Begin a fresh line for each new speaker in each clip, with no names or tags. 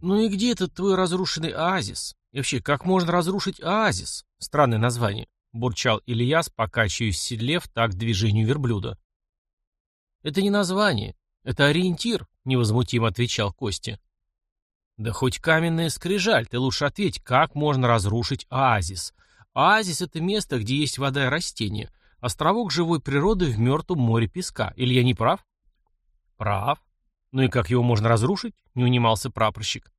«Ну и где этот твой разрушенный оазис? И вообще, как можно разрушить оазис? Странное название», — бурчал Ильяс, покачиваясь в седле в такт движению верблюда. «Это не название, это ориентир», — невозмутимо отвечал Костя. «Да хоть каменная скрижаль, ты лучше ответь, как можно разрушить оазис? Оазис — это место, где есть вода и растения, островок живой природы в мертвом море песка. Или я не прав?» «Прав. Ну и как его можно разрушить?» — не унимался прапорщик.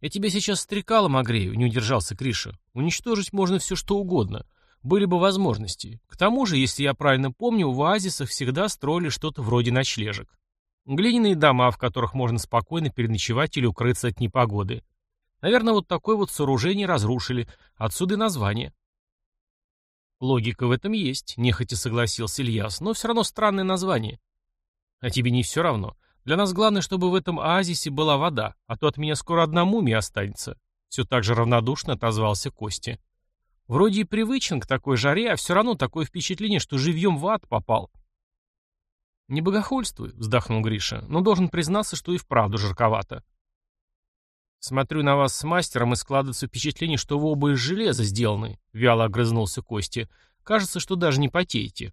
«Я тебя сейчас стрекалом огрею», — не удержался Криша. «Уничтожить можно все что угодно. Были бы возможности. К тому же, если я правильно помню, в оазисах всегда строили что-то вроде ночлежек. Глиняные дома, в которых можно спокойно переночевать или укрыться от непогоды. Наверное, вот такое вот сооружение разрушили. Отсюда и название. Логика в этом есть, нехотя согласился Ильяс, но все равно странное название. А тебе не все равно. Для нас главное, чтобы в этом оазисе была вода, а то от меня скоро одна мумия останется. Все так же равнодушно отозвался Костя. Вроде и привычен к такой жаре, а все равно такое впечатление, что живьем в ад попал. «Не богохульствуй», — вздохнул Гриша, — «но должен признаться, что и вправду жарковато». «Смотрю на вас с мастером, и складывается впечатление, что вы оба из железа сделаны», — вяло огрызнулся Костя. «Кажется, что даже не потеете».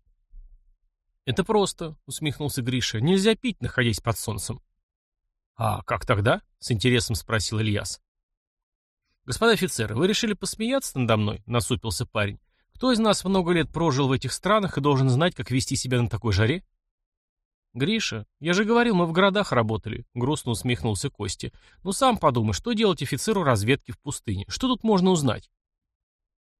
«Это просто», — усмехнулся Гриша. «Нельзя пить, находясь под солнцем». «А как тогда?» — с интересом спросил Ильяс. «Господа офицеры, вы решили посмеяться надо мной?» — насупился парень. «Кто из нас много лет прожил в этих странах и должен знать, как вести себя на такой жаре?» «Гриша, я же говорил, мы в городах работали», — грустно усмехнулся Костя. «Ну сам подумай, что делать офицеру разведки в пустыне? Что тут можно узнать?»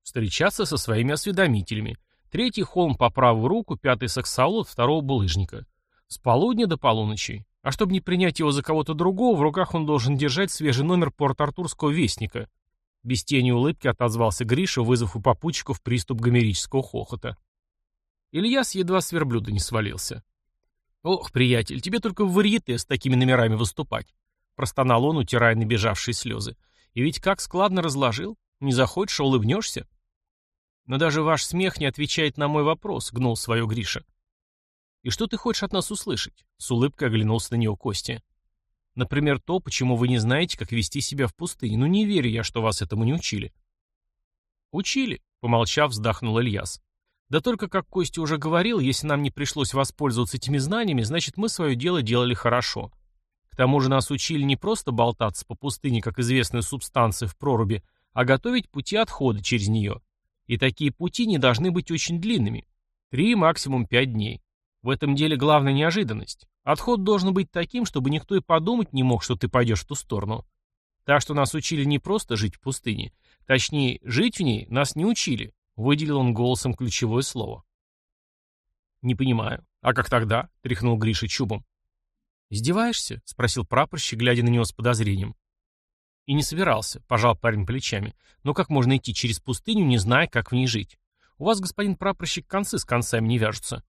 «Встречаться со своими осведомителями. Третий холм по правую руку, пятый саксаул от второго булыжника. С полудня до полуночи. А чтобы не принять его за кого-то другого, в руках он должен держать свежий номер Порт-Артурского вестника». Без тени улыбки отозвался Гриша, вызвав у попутчиков приступ гомерического хохота. Ильяс едва с верблюда не свалился. «Ох, приятель, тебе только в варьете с такими номерами выступать», — простонал он, утирая набежавшие слезы. «И ведь как складно разложил. Не захочешь, улыбнешься». «Но даже ваш смех не отвечает на мой вопрос», — гнул свое Гриша. «И что ты хочешь от нас услышать?» — с улыбкой оглянулся на него Костя. «Например, то, почему вы не знаете, как вести себя в пустыне. Ну не верю я, что вас этому не учили». «Учили», — помолчав, вздохнул Ильяс. Да только, как Костя уже говорил, если нам не пришлось воспользоваться этими знаниями, значит мы свое дело делали хорошо. К тому же нас учили не просто болтаться по пустыне, как известная субстанция в проруби, а готовить пути отхода через нее. И такие пути не должны быть очень длинными. Три, максимум пять дней. В этом деле главная неожиданность. Отход должен быть таким, чтобы никто и подумать не мог, что ты пойдешь в ту сторону. Так что нас учили не просто жить в пустыне. Точнее, жить в ней нас не учили, Выделил он голосом ключевое слово. «Не понимаю. А как тогда?» — тряхнул Гриша чубом. «Издеваешься?» — спросил прапорщик, глядя на него с подозрением. И не собирался, пожал парень плечами. Но как можно идти через пустыню, не зная, как в ней жить? У вас, господин прапорщик, концы с концами не вяжутся.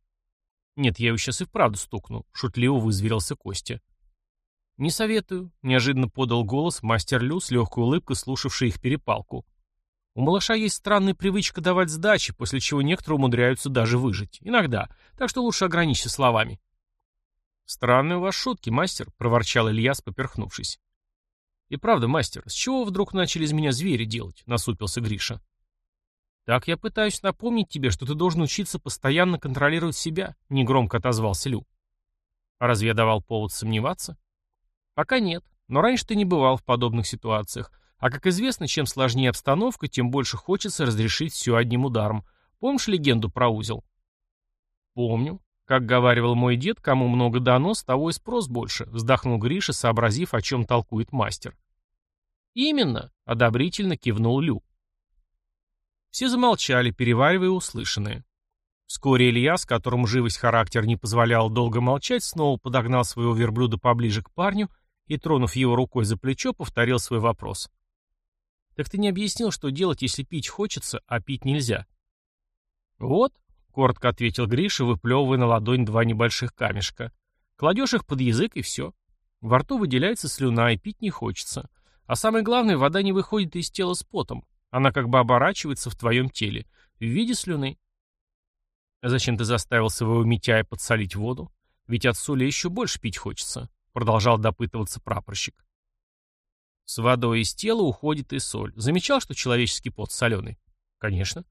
Нет, я его сейчас и вправду стукну, шутливо вызверился Костя. Не советую, неожиданно подал голос мастер Лю с легкой улыбкой, слушавший их перепалку. У малыша есть странная привычка давать сдачи, после чего некоторые умудряются даже выжить. Иногда. Так что лучше ограничься словами. «Странные у вас шутки, мастер», — проворчал Ильяс, поперхнувшись. «И правда, мастер, с чего вдруг начали из меня звери делать?» — насупился Гриша. «Так я пытаюсь напомнить тебе, что ты должен учиться постоянно контролировать себя», — негромко отозвался Лю. «А разве я давал повод сомневаться?» «Пока нет, но раньше ты не бывал в подобных ситуациях. А как известно, чем сложнее обстановка, тем больше хочется разрешить все одним ударом. Помнишь легенду про узел? Помню. Как говаривал мой дед, кому много дано, с того и спрос больше, вздохнул Гриша, сообразив, о чем толкует мастер. Именно, одобрительно кивнул Лю. Все замолчали, переваривая услышанное. Вскоре Ильяс, которому живость характер не позволял долго молчать, снова подогнал своего верблюда поближе к парню и, тронув его рукой за плечо, повторил свой вопрос. Так ты не объяснил, что делать, если пить хочется, а пить нельзя. Вот, коротко ответил Гриша, выплевывая на ладонь два небольших камешка. Кладешь их под язык и все. Во рту выделяется слюна, и пить не хочется. А самое главное, вода не выходит из тела с потом. Она как бы оборачивается в твоем теле, в виде слюны. Зачем ты заставил своего Митяя подсолить воду? Ведь от соли еще больше пить хочется, продолжал допытываться прапорщик. С водой из тела уходит и соль. Замечал, что человеческий пот соленый? Конечно.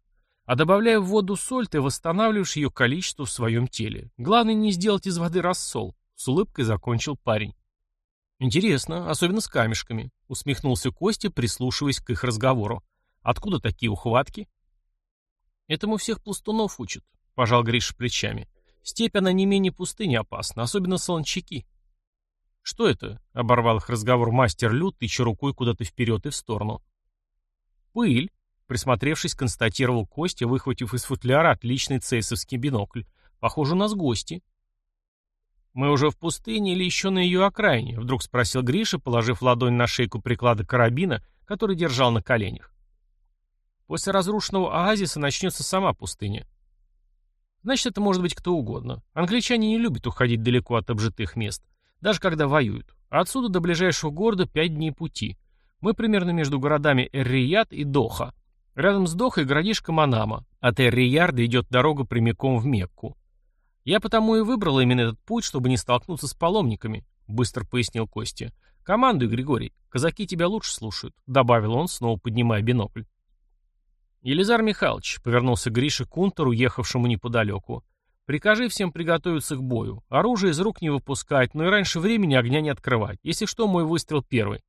А добавляя в воду соль, ты восстанавливаешь ее количество в своем теле. Главное не сделать из воды рассол. С улыбкой закончил парень. Интересно, особенно с камешками. Усмехнулся Костя, прислушиваясь к их разговору. Откуда такие ухватки? Этому всех пластунов учат, пожал Гриша плечами. Степь она не менее пустыни опасна, особенно солончаки. «Что это?» — оборвал их разговор мастер Лют, тыча рукой куда-то вперед и в сторону. «Пыль», — присмотревшись, констатировал Костя, выхватив из футляра отличный цейсовский бинокль. «Похоже, у нас гости». «Мы уже в пустыне или еще на ее окраине?» — вдруг спросил Гриша, положив ладонь на шейку приклада карабина, который держал на коленях. «После разрушенного оазиса начнется сама пустыня. Значит, это может быть кто угодно. Англичане не любят уходить далеко от обжитых мест даже когда воюют. Отсюда до ближайшего города пять дней пути. Мы примерно между городами Эр-Рияд и Доха. Рядом с Дохой городишко Манама. От Эр-Рияда идет дорога прямиком в Мекку. Я потому и выбрал именно этот путь, чтобы не столкнуться с паломниками, быстро пояснил Костя. Командуй, Григорий, казаки тебя лучше слушают, добавил он, снова поднимая бинокль. Елизар Михайлович, повернулся к унтеру, ехавшему неподалеку. Прикажи всем приготовиться к бою. Оружие из рук не выпускать, но и раньше времени огня не открывать. Если что, мой выстрел первый.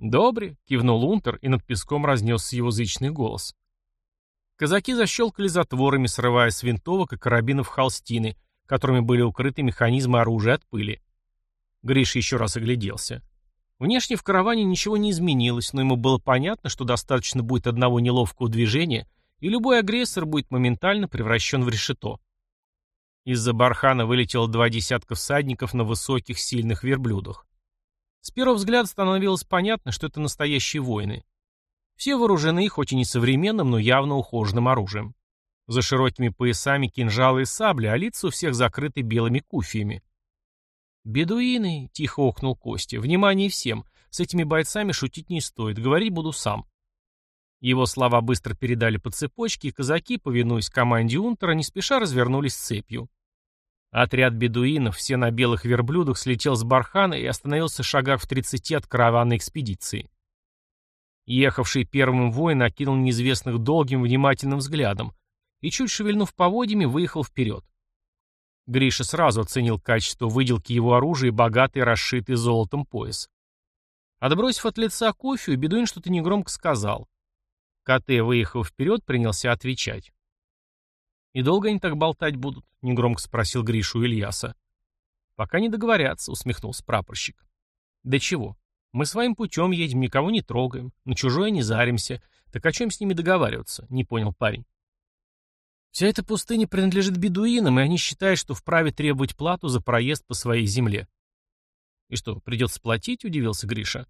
«Добре», — кивнул Унтер, и над песком разнесся его зычный голос. Казаки защелкали затворами, срывая с винтовок и карабинов холстины, которыми были укрыты механизмы оружия от пыли. Гриш еще раз огляделся. Внешне в караване ничего не изменилось, но ему было понятно, что достаточно будет одного неловкого движения, и любой агрессор будет моментально превращен в решето. Из-за бархана вылетело два десятка всадников на высоких, сильных верблюдах. С первого взгляда становилось понятно, что это настоящие воины. Все вооружены, хоть и не современным, но явно ухоженным оружием. За широкими поясами кинжалы и сабли, а лица у всех закрыты белыми куфиями. «Бедуины!» — тихо охнул Костя. «Внимание всем! С этими бойцами шутить не стоит, говорить буду сам». Его слова быстро передали по цепочке, и казаки, повинуясь команде Унтера, не спеша развернулись цепью. Отряд бедуинов, все на белых верблюдах, слетел с бархана и остановился в шагах в тридцати от караванной экспедиции. Ехавший первым воин окинул неизвестных долгим внимательным взглядом и, чуть шевельнув поводьями, выехал вперед. Гриша сразу оценил качество выделки его оружия и богатый расшитый золотом пояс. Отбросив от лица кофе, бедуин что-то негромко сказал. КТ, выехав вперед, принялся отвечать. «И долго они так болтать будут?» — негромко спросил Гришу Ильяса. «Пока не договорятся», — усмехнулся прапорщик. «Да чего? Мы своим путем едем, никого не трогаем, на чужое не заримся. Так о чем с ними договариваться?» — не понял парень. «Вся эта пустыня принадлежит бедуинам, и они считают, что вправе требовать плату за проезд по своей земле». «И что, придется платить?» — удивился Гриша.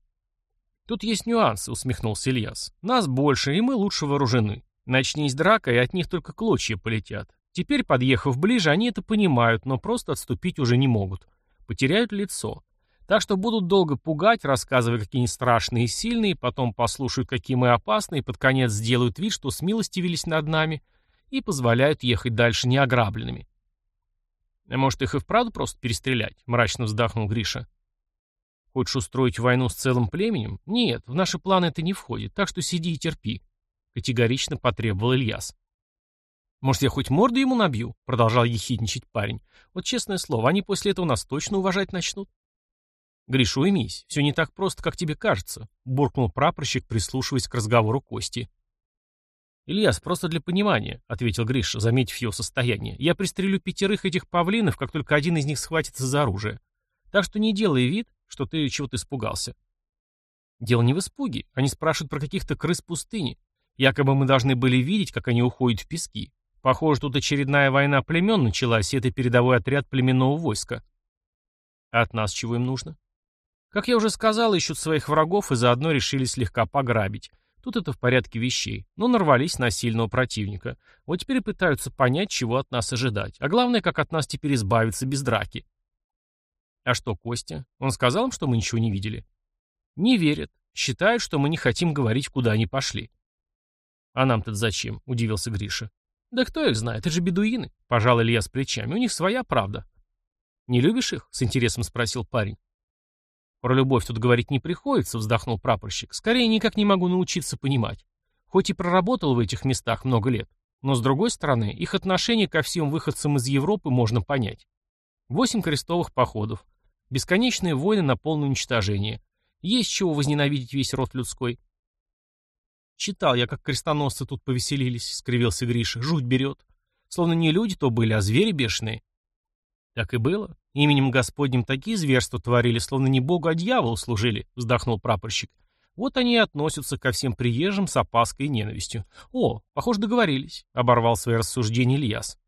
«Тут есть нюансы», — усмехнулся Ильяс. «Нас больше, и мы лучше вооружены. Начнись драка, и от них только клочья полетят. Теперь, подъехав ближе, они это понимают, но просто отступить уже не могут. Потеряют лицо. Так что будут долго пугать, рассказывая, какие они страшные и сильные, потом послушают, какие мы опасные, под конец сделают вид, что смилостивились над нами и позволяют ехать дальше неограбленными. А может, их и вправду просто перестрелять? Мрачно вздохнул Гриша. Хочешь устроить войну с целым племенем? Нет, в наши планы это не входит, так что сиди и терпи категорично потребовал Ильяс. «Может, я хоть морду ему набью?» — продолжал ехидничать парень. «Вот честное слово, они после этого нас точно уважать начнут». «Гриша, уймись, все не так просто, как тебе кажется», — буркнул прапорщик, прислушиваясь к разговору Кости. «Ильяс, просто для понимания», — ответил Гриша, заметив его состояние. «Я пристрелю пятерых этих павлинов, как только один из них схватится за оружие. Так что не делай вид, что ты чего-то испугался». «Дело не в испуге. Они спрашивают про каких-то крыс пустыни. Якобы мы должны были видеть, как они уходят в пески. Похоже, тут очередная война племен началась, и это передовой отряд племенного войска. А от нас чего им нужно? Как я уже сказал, ищут своих врагов и заодно решили слегка пограбить. Тут это в порядке вещей. Но нарвались на сильного противника. Вот теперь пытаются понять, чего от нас ожидать. А главное, как от нас теперь избавиться без драки. А что Костя? Он сказал им, что мы ничего не видели? Не верят. Считают, что мы не хотим говорить, куда они пошли. «А нам-то зачем?» — удивился Гриша. «Да кто их знает, это же бедуины», — пожал Илья с плечами. «У них своя правда». «Не любишь их?» — с интересом спросил парень. Про любовь тут говорить не приходится, вздохнул прапорщик. Скорее, никак не могу научиться понимать. Хоть и проработал в этих местах много лет, но, с другой стороны, их отношение ко всем выходцам из Европы можно понять. Восемь крестовых походов, бесконечные войны на полное уничтожение. Есть чего возненавидеть весь род людской. Читал я, как крестоносцы тут повеселились, скривился Гриша. Жуть берет. Словно не люди то были, а звери бешеные. Так и было. Именем Господним такие зверства творили, словно не Богу, а дьяволу служили, вздохнул прапорщик. Вот они и относятся ко всем приезжим с опаской и ненавистью. О, похоже, договорились, оборвал свои рассуждения Ильяс.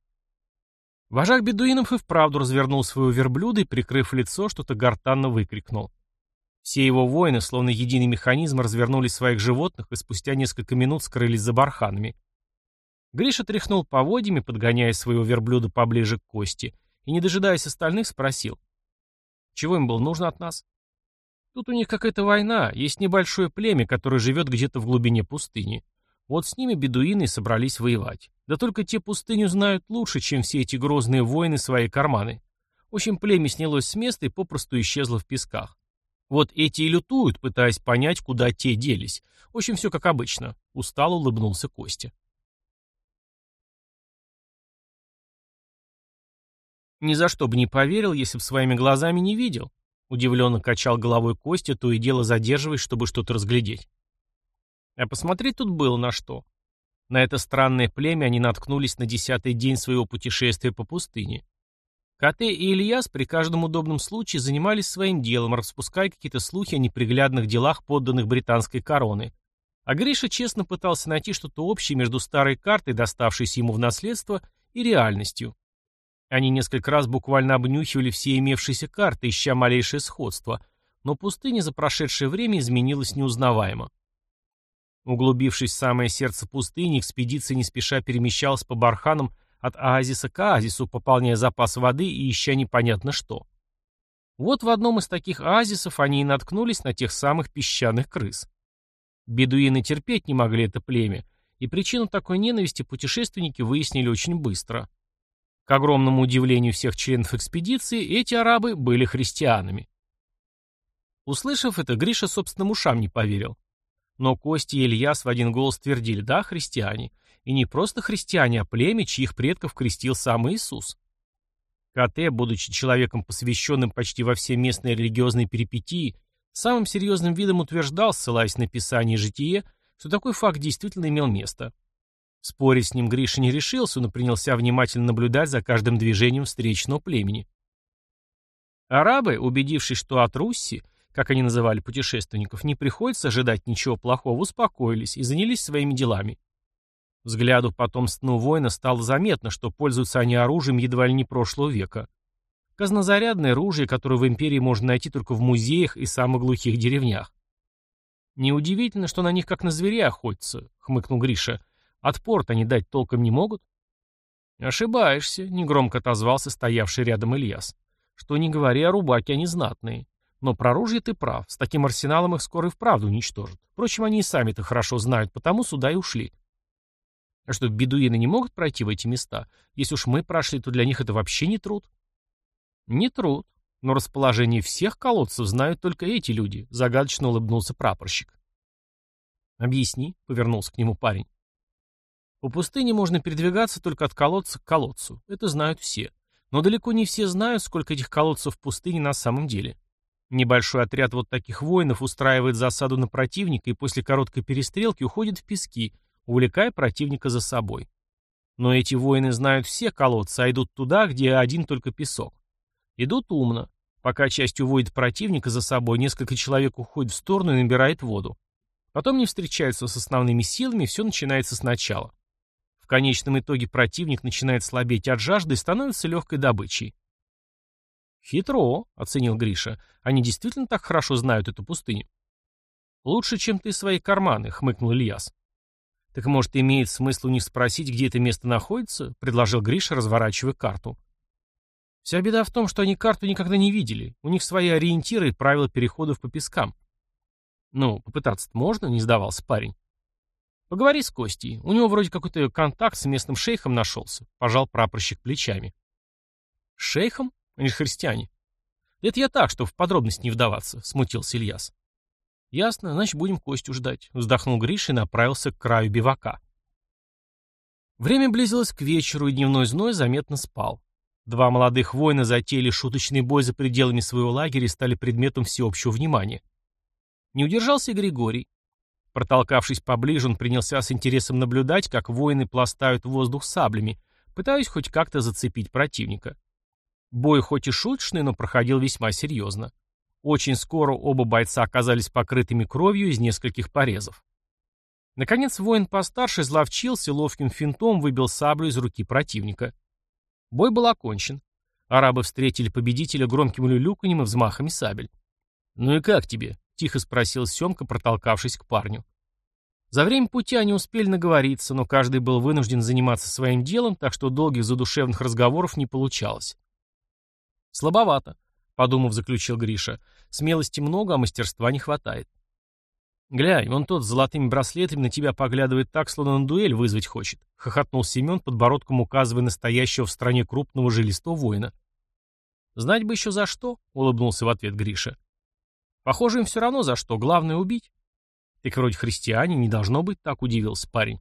Вожак бедуинов и вправду развернул своего верблюда и, прикрыв лицо, что-то гортанно выкрикнул. Все его воины, словно единый механизм, развернули своих животных и спустя несколько минут скрылись за барханами. Гриша тряхнул поводьями, подгоняя своего верблюда поближе к кости, и, не дожидаясь остальных, спросил. «Чего им было нужно от нас?» «Тут у них какая-то война, есть небольшое племя, которое живет где-то в глубине пустыни. Вот с ними бедуины собрались воевать. Да только те пустыню знают лучше, чем все эти грозные воины свои карманы. В общем, племя снялось с места и попросту исчезло в песках. Вот эти и лютуют, пытаясь понять, куда те делись. В общем, все как обычно. Устало улыбнулся Костя. Ни за что бы не поверил, если бы своими глазами не видел. Удивленно качал головой Костя, то и дело задерживаясь, чтобы что-то разглядеть. А посмотреть тут было на что. На это странное племя они наткнулись на десятый день своего путешествия по пустыне. Коте и Ильяс при каждом удобном случае занимались своим делом, распуская какие-то слухи о неприглядных делах подданных британской короны. А Гриша честно пытался найти что-то общее между старой картой, доставшейся ему в наследство, и реальностью. Они несколько раз буквально обнюхивали все имевшиеся карты, ища малейшее сходство, но пустыня за прошедшее время изменилась неузнаваемо. Углубившись в самое сердце пустыни, экспедиция не спеша перемещалась по барханам от оазиса к оазису, пополняя запас воды и ища непонятно что. Вот в одном из таких оазисов они и наткнулись на тех самых песчаных крыс. Бедуины терпеть не могли это племя, и причину такой ненависти путешественники выяснили очень быстро. К огромному удивлению всех членов экспедиции, эти арабы были христианами. Услышав это, Гриша собственным ушам не поверил. Но Костя и Ильяс в один голос твердили, да, христиане. И не просто христиане, а племя, чьих предков крестил сам Иисус. Кате, будучи человеком, посвященным почти во все местные религиозные перипетии, самым серьезным видом утверждал, ссылаясь на Писание и Житие, что такой факт действительно имел место. Спорить с ним Гриша не решился, но принялся внимательно наблюдать за каждым движением встречного племени. Арабы, убедившись, что от Русси, как они называли путешественников, не приходится ожидать ничего плохого, успокоились и занялись своими делами. Взгляду потомственного воина стало заметно, что пользуются они оружием едва ли не прошлого века. Казнозарядное оружие, которое в империи можно найти только в музеях и самых глухих деревнях. «Неудивительно, что на них как на зверей охотятся», — хмыкнул Гриша. Отпор-то они дать толком не могут. Ошибаешься, негромко отозвался стоявший рядом Ильяс. Что не говори, а рубаки они знатные. Но про оружие ты прав, с таким арсеналом их скоро и вправду уничтожат. Впрочем, они и сами-то хорошо знают, потому сюда и ушли. А что, бедуины не могут пройти в эти места? Если уж мы прошли, то для них это вообще не труд. Не труд, но расположение всех колодцев знают только эти люди, загадочно улыбнулся прапорщик. Объясни, повернулся к нему парень. По пустыне можно передвигаться только от колодца к колодцу. Это знают все. Но далеко не все знают, сколько этих колодцев в пустыне на самом деле. Небольшой отряд вот таких воинов устраивает засаду на противника и после короткой перестрелки уходит в пески, увлекая противника за собой. Но эти воины знают все колодцы, а идут туда, где один только песок. Идут умно. Пока часть уводит противника за собой, несколько человек уходит в сторону и набирает воду. Потом не встречаются с основными силами, все начинается сначала. В конечном итоге противник начинает слабеть от жажды и становится легкой добычей. «Хитро», — оценил Гриша. «Они действительно так хорошо знают эту пустыню?» «Лучше, чем ты свои карманы», — хмыкнул Ильяс. «Так, может, имеет смысл у них спросить, где это место находится?» — предложил Гриша, разворачивая карту. «Вся беда в том, что они карту никогда не видели. У них свои ориентиры и правила переходов по пескам». «Ну, попытаться-то можно?» — не сдавался парень. Поговори с Костей. У него вроде какой-то контакт с местным шейхом нашелся. Пожал прапорщик плечами. Шейхом? Они же христиане. Это я так, чтобы в подробности не вдаваться, смутился Ильяс. Ясно, значит, будем Костю ждать, вздохнул Гриша и направился к краю бивака. Время близилось к вечеру, и дневной зной заметно спал. Два молодых воина затеяли шуточный бой за пределами своего лагеря и стали предметом всеобщего внимания. Не удержался и Григорий. Протолкавшись поближе, он принялся с интересом наблюдать, как воины пластают воздух саблями, пытаясь хоть как-то зацепить противника. Бой хоть и шуточный, но проходил весьма серьезно. Очень скоро оба бойца оказались покрытыми кровью из нескольких порезов. Наконец воин постарше изловчился, ловким финтом выбил саблю из руки противника. Бой был окончен. Арабы встретили победителя громким люлюканьем и взмахами сабель. «Ну и как тебе?» — тихо спросил Семка, протолкавшись к парню. За время пути они успели наговориться, но каждый был вынужден заниматься своим делом, так что долгих задушевных разговоров не получалось. «Слабовато», — подумав, заключил Гриша. «Смелости много, а мастерства не хватает». «Глянь, он тот с золотыми браслетами на тебя поглядывает так, словно на дуэль вызвать хочет», — хохотнул Семен, подбородком указывая настоящего в стране крупного жилистого воина. «Знать бы еще за что», — улыбнулся в ответ Гриша. «Похоже, им все равно за что, главное — убить». «Так вроде христиане, не должно быть так», — удивился парень.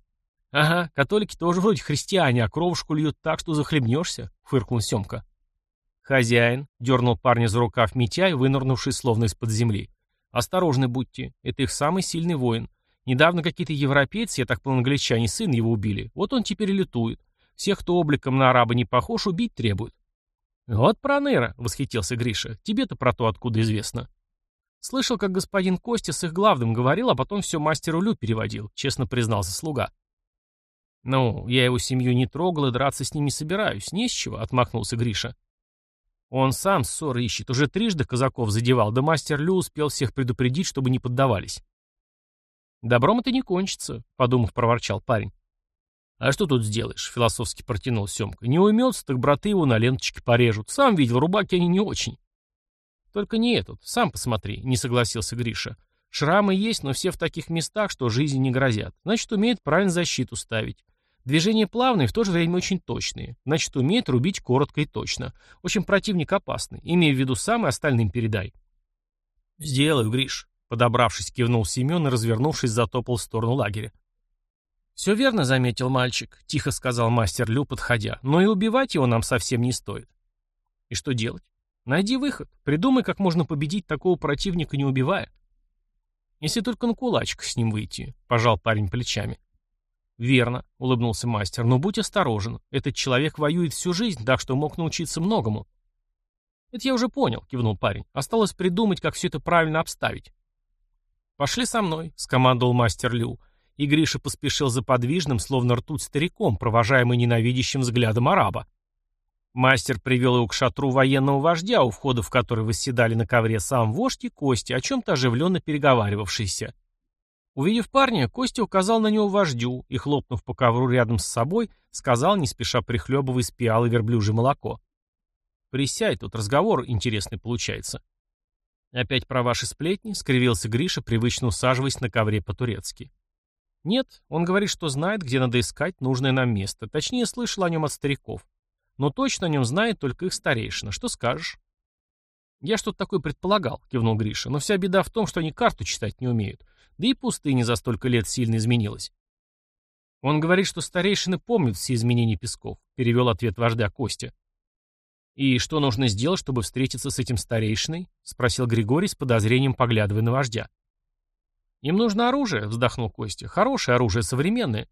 «Ага, католики тоже вроде христиане, а кровушку льют так, что захлебнешься», — фыркнул Семка. «Хозяин», — дернул парня за рукав Митяй, вынырнувший словно из-под земли. Осторожны будьте, это их самый сильный воин. Недавно какие-то европейцы, я так понял, англичане, сын его убили. Вот он теперь и летует. Всех, кто обликом на араба не похож, убить требует. Вот проныра, восхитился Гриша. Тебе-то про то откуда известно. Слышал, как господин Костя с их главным говорил, а потом все мастеру Лю переводил, честно признался слуга. «Ну, я его семью не трогал и драться с ним не собираюсь, не с чего», — отмахнулся Гриша. Он сам ссоры ищет, уже трижды казаков задевал, да мастер Лю успел всех предупредить, чтобы не поддавались. «Добром это не кончится», — подумав, проворчал парень. «А что тут сделаешь?» — философски протянул Семка. «Не уймется, так браты его на ленточке порежут. Сам видел, рубаки они не очень». «Только не этот. Сам посмотри», — не согласился Гриша. «Шрамы есть, но все в таких местах, что жизни не грозят. Значит, умеет правильно защиту ставить. Движения плавные, в то же время очень точные. Значит, умеет рубить коротко и точно. В общем, противник опасный. Имея в виду сам и остальным передай. «Сделаю, Гриш», — подобравшись, кивнул Семен и, развернувшись, затопал в сторону лагеря. «Все верно», — заметил мальчик, — тихо сказал мастер Лю, подходя. «Но и убивать его нам совсем не стоит». «И что делать? Найди выход. Придумай, как можно победить такого противника, не убивая». «Если только на кулачках с ним выйти», — пожал парень плечами. «Верно», — улыбнулся мастер, — «но будь осторожен. Этот человек воюет всю жизнь, так что мог научиться многому». «Это я уже понял», — кивнул парень. «Осталось придумать, как все это правильно обставить». «Пошли со мной», — скомандовал мастер Лю. И Гриша поспешил за подвижным, словно ртуть стариком, провожаемый ненавидящим взглядом араба. Мастер привел его к шатру военного вождя, у входа в который восседали на ковре сам вождь и Кости, о чем-то оживленно переговаривавшиеся. Увидев парня, Костя указал на него вождю и, хлопнув по ковру рядом с собой, сказал, не спеша прихлебывая из пиалы верблюжье молоко. «Присядь, тут разговор интересный получается». «Опять про ваши сплетни?» — скривился Гриша, привычно усаживаясь на ковре по-турецки. «Нет, он говорит, что знает, где надо искать нужное нам место. Точнее, слышал о нем от стариков. Но точно о нем знает только их старейшина. Что скажешь?» «Я что-то такое предполагал», — кивнул Гриша. «Но вся беда в том, что они карту читать не умеют. Да и пустыня за столько лет сильно изменилась. Он говорит, что старейшины помнят все изменения песков, перевел ответ вождя Костя. «И что нужно сделать, чтобы встретиться с этим старейшиной?» — спросил Григорий с подозрением, поглядывая на вождя. «Им нужно оружие», — вздохнул Костя. «Хорошее оружие, современное».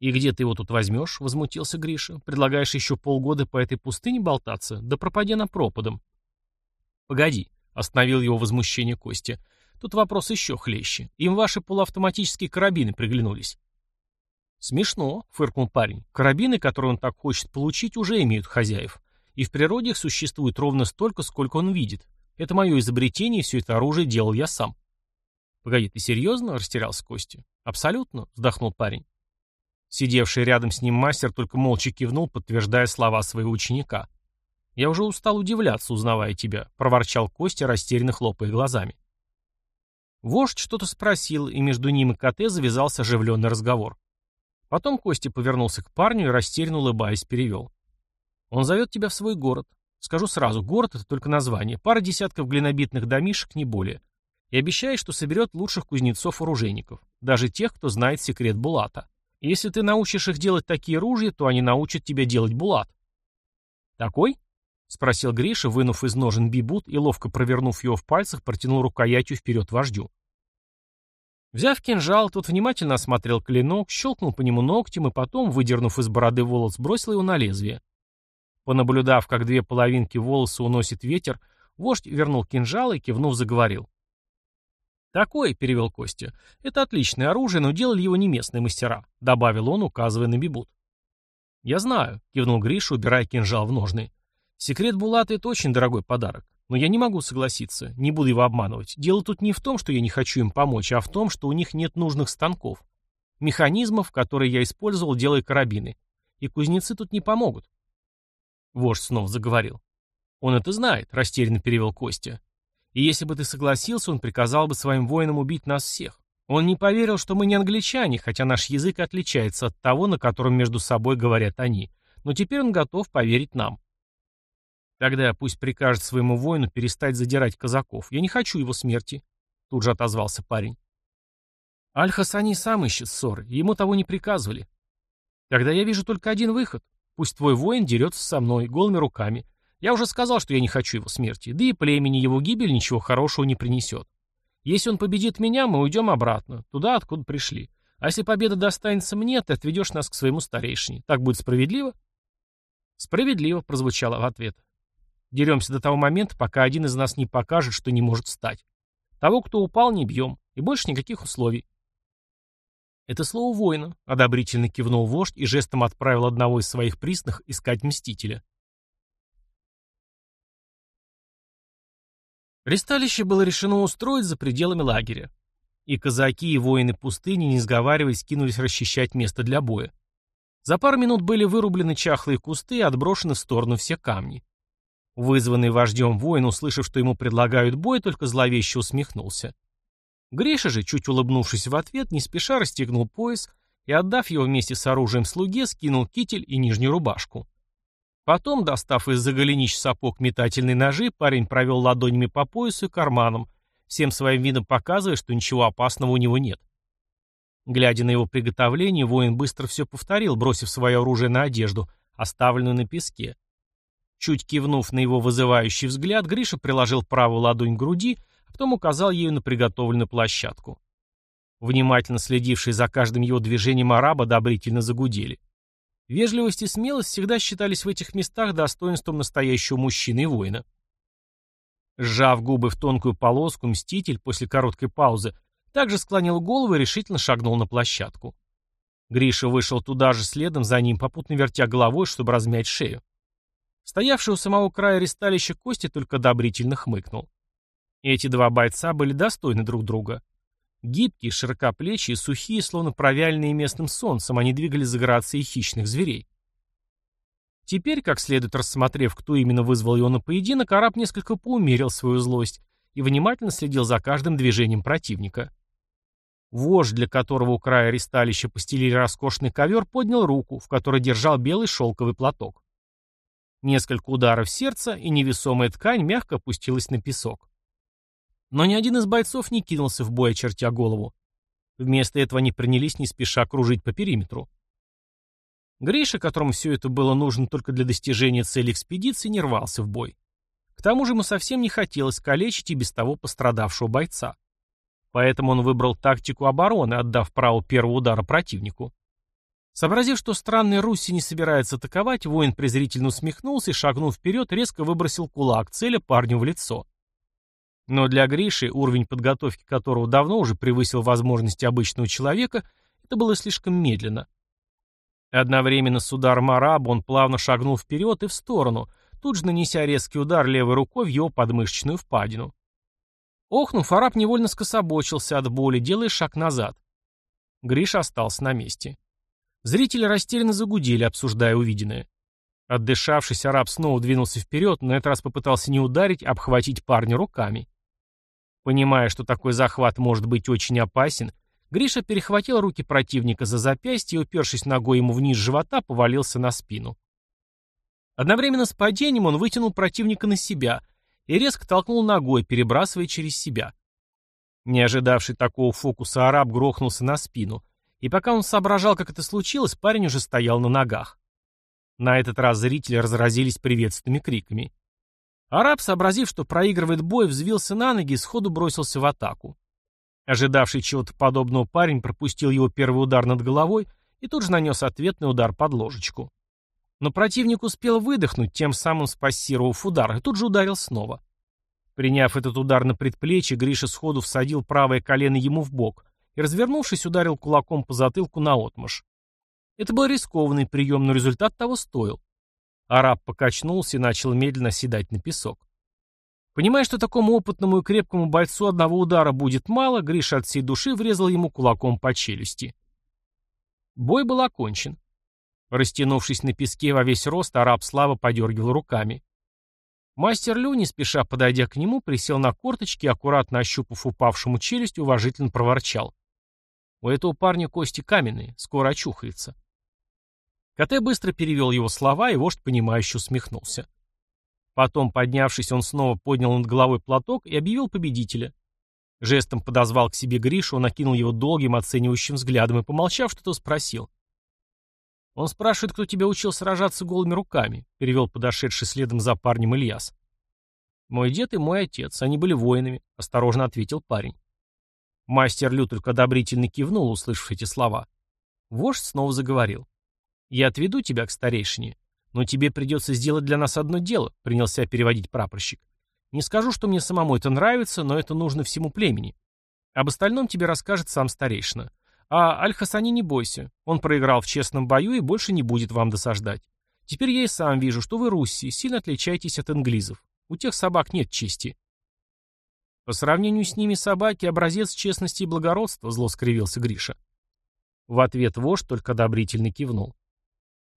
«И где ты его тут возьмешь?» — возмутился Гриша. «Предлагаешь еще полгода по этой пустыне болтаться? Да пропади на пропадом». «Погоди», — остановил его возмущение Костя. Тут вопрос еще хлеще. Им ваши полуавтоматические карабины приглянулись. Смешно, фыркнул парень. Карабины, которые он так хочет получить, уже имеют хозяев. И в природе их существует ровно столько, сколько он видит. Это мое изобретение, и все это оружие делал я сам. Погоди, ты серьезно? Растерялся Костя. Абсолютно, вздохнул парень. Сидевший рядом с ним мастер только молча кивнул, подтверждая слова своего ученика. «Я уже устал удивляться, узнавая тебя», — проворчал Костя, растерянно хлопая глазами. Вождь что-то спросил, и между ним и КТ завязался оживленный разговор. Потом Костя повернулся к парню и, растерянно улыбаясь, перевел. «Он зовет тебя в свой город. Скажу сразу, город — это только название, пара десятков глинобитных домишек, не более. И обещает, что соберет лучших кузнецов-оружейников, даже тех, кто знает секрет Булата. Если ты научишь их делать такие ружья, то они научат тебя делать Булат. «Такой?» — спросил Гриша, вынув из ножен бибут и, ловко провернув его в пальцах, протянул рукоятью вперед вождю. Взяв кинжал, тот внимательно осмотрел клинок, щелкнул по нему ногтем и потом, выдернув из бороды волос, бросил его на лезвие. Понаблюдав, как две половинки волоса уносит ветер, вождь вернул кинжал и, кивнув, заговорил. «Такое», — перевел Костя, — «это отличное оружие, но делали его не местные мастера», — добавил он, указывая на бибут. «Я знаю», — кивнул Гриша, убирая кинжал в ножны. «Секрет Булата — это очень дорогой подарок. Но я не могу согласиться, не буду его обманывать. Дело тут не в том, что я не хочу им помочь, а в том, что у них нет нужных станков. Механизмов, которые я использовал, делая карабины. И кузнецы тут не помогут. Вождь снова заговорил. Он это знает, растерянно перевел Костя. И если бы ты согласился, он приказал бы своим воинам убить нас всех. Он не поверил, что мы не англичане, хотя наш язык отличается от того, на котором между собой говорят они. Но теперь он готов поверить нам. Тогда пусть прикажет своему воину перестать задирать казаков. Я не хочу его смерти. Тут же отозвался парень. Аль-Хасани сам ищет ссоры, ему того не приказывали. Тогда я вижу только один выход. Пусть твой воин дерется со мной, голыми руками. Я уже сказал, что я не хочу его смерти, да и племени его гибель ничего хорошего не принесет. Если он победит меня, мы уйдем обратно, туда, откуда пришли. А если победа достанется мне, ты отведешь нас к своему старейшине. Так будет справедливо? Справедливо, прозвучало в ответ. Деремся до того момента, пока один из нас не покажет, что не может встать. Того, кто упал, не бьем. И больше никаких условий. Это слово воина, одобрительно кивнул вождь и жестом отправил одного из своих присных искать мстителя. Ресталище было решено устроить за пределами лагеря. И казаки, и воины пустыни, не сговариваясь, кинулись расчищать место для боя. За пару минут были вырублены чахлые кусты и отброшены в сторону все камни. Вызванный вождем воин, услышав, что ему предлагают бой, только зловеще усмехнулся. Гриша же, чуть улыбнувшись в ответ, не спеша расстегнул пояс и, отдав его вместе с оружием слуге, скинул китель и нижнюю рубашку. Потом, достав из-за голенищ сапог метательные ножи, парень провел ладонями по поясу и карманам, всем своим видом показывая, что ничего опасного у него нет. Глядя на его приготовление, воин быстро все повторил, бросив свое оружие на одежду, оставленную на песке. Чуть кивнув на его вызывающий взгляд, Гриша приложил правую ладонь к груди, а потом указал ею на приготовленную площадку. Внимательно следившие за каждым его движением араба одобрительно загудели. Вежливость и смелость всегда считались в этих местах достоинством настоящего мужчины и воина. Сжав губы в тонкую полоску, мститель после короткой паузы также склонил голову и решительно шагнул на площадку. Гриша вышел туда же следом за ним, попутно вертя головой, чтобы размять шею. Стоявший у самого края ресталища Кости только одобрительно хмыкнул. Эти два бойца были достойны друг друга. Гибкие, широкоплечие, сухие, словно провяльные местным солнцем, они двигались за грацией хищных зверей. Теперь, как следует рассмотрев, кто именно вызвал его на поединок, араб несколько поумерил свою злость и внимательно следил за каждым движением противника. Вождь, для которого у края ресталища постелили роскошный ковер, поднял руку, в которой держал белый шелковый платок. Несколько ударов сердца, и невесомая ткань мягко опустилась на песок. Но ни один из бойцов не кинулся в бой, очертя голову. Вместо этого они принялись не спеша кружить по периметру. Гриша, которому все это было нужно только для достижения цели экспедиции, не рвался в бой. К тому же ему совсем не хотелось калечить и без того пострадавшего бойца. Поэтому он выбрал тактику обороны, отдав право первого удара противнику. Сообразив, что странный Руси не собирается атаковать, воин презрительно усмехнулся и, шагнув вперед, резко выбросил кулак, целя парню в лицо. Но для Гриши, уровень подготовки которого давно уже превысил возможности обычного человека, это было слишком медленно. Одновременно с ударом араба он плавно шагнул вперед и в сторону, тут же нанеся резкий удар левой рукой в его подмышечную впадину. Охнув, араб невольно скособочился от боли, делая шаг назад. Гриша остался на месте. Зрители растерянно загудели, обсуждая увиденное. Отдышавшись, араб снова двинулся вперед, на этот раз попытался не ударить, а обхватить парня руками. Понимая, что такой захват может быть очень опасен, Гриша перехватил руки противника за запястье и, упершись ногой ему вниз живота, повалился на спину. Одновременно с падением он вытянул противника на себя и резко толкнул ногой, перебрасывая через себя. Не ожидавший такого фокуса араб грохнулся на спину, и пока он соображал, как это случилось, парень уже стоял на ногах. На этот раз зрители разразились приветственными криками. Араб, сообразив, что проигрывает бой, взвился на ноги и сходу бросился в атаку. Ожидавший чего-то подобного парень пропустил его первый удар над головой и тут же нанес ответный удар под ложечку. Но противник успел выдохнуть, тем самым спассировав удар, и тут же ударил снова. Приняв этот удар на предплечье, Гриша сходу всадил правое колено ему в бок и, развернувшись, ударил кулаком по затылку наотмашь. Это был рискованный прием, но результат того стоил. Араб покачнулся и начал медленно седать на песок. Понимая, что такому опытному и крепкому бойцу одного удара будет мало, Гриша от всей души врезал ему кулаком по челюсти. Бой был окончен. Растянувшись на песке во весь рост, араб слабо подергивал руками. Мастер Лю, не спеша подойдя к нему, присел на корточки и, аккуратно ощупав упавшему челюсть, уважительно проворчал. «У этого парня кости каменные, скоро очухается». КТ быстро перевел его слова, и вождь, понимающе усмехнулся. Потом, поднявшись, он снова поднял над головой платок и объявил победителя. Жестом подозвал к себе Гришу, накинул его долгим оценивающим взглядом и, помолчав, что-то спросил. «Он спрашивает, кто тебя учил сражаться голыми руками», — перевел подошедший следом за парнем Ильяс. «Мой дед и мой отец, они были воинами», — осторожно ответил парень. Мастер Лю только одобрительно кивнул, услышав эти слова. Вождь снова заговорил. «Я отведу тебя к старейшине. «Но тебе придется сделать для нас одно дело», — принялся переводить прапорщик. «Не скажу, что мне самому это нравится, но это нужно всему племени. Об остальном тебе расскажет сам старейшина. А Аль-Хасани не бойся. Он проиграл в честном бою и больше не будет вам досаждать. Теперь я и сам вижу, что вы, Руссии, сильно отличаетесь от англизов. У тех собак нет чести». «По сравнению с ними собаки — образец честности и благородства», — зло скривился Гриша. В ответ вождь только одобрительно кивнул.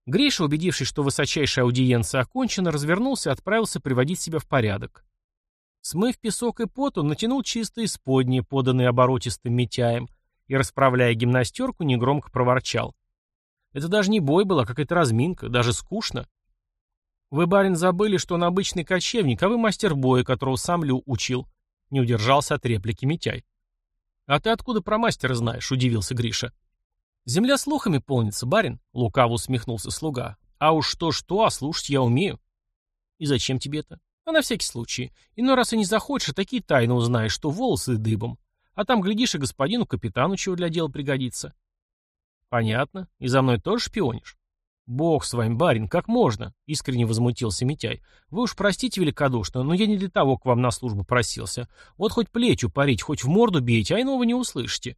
Гриша, убедившись, что высочайшая аудиенция окончена, развернулся и отправился приводить себя в порядок. Смыв песок и пот, он натянул чистые сподние, поданные оборотистым Митяем, и, расправляя гимнастерку, негромко проворчал. Это даже не бой была, какая-то разминка, даже скучно. Вы, барин, забыли, что он обычный кочевник, а вы мастер боя, которого сам Лю учил. Не удержался от реплики Митяй. А ты откуда про мастера знаешь? Удивился Гриша. «Земля слухами полнится, барин», — лукаво усмехнулся слуга. «А уж что-что, а слушать я умею». «И зачем тебе это?» «А на всякий случай. Иной раз и не захочешь, а такие тайны узнаешь, что волосы дыбом. А там, глядишь, и господину капитану чего для дела пригодится». «Понятно. И за мной тоже шпионишь?» «Бог с вами, барин, как можно?» — искренне возмутился Митяй. «Вы уж простите великодушно, но я не для того к вам на службу просился. Вот хоть плетью парить, хоть в морду бейте, а иного не услышите».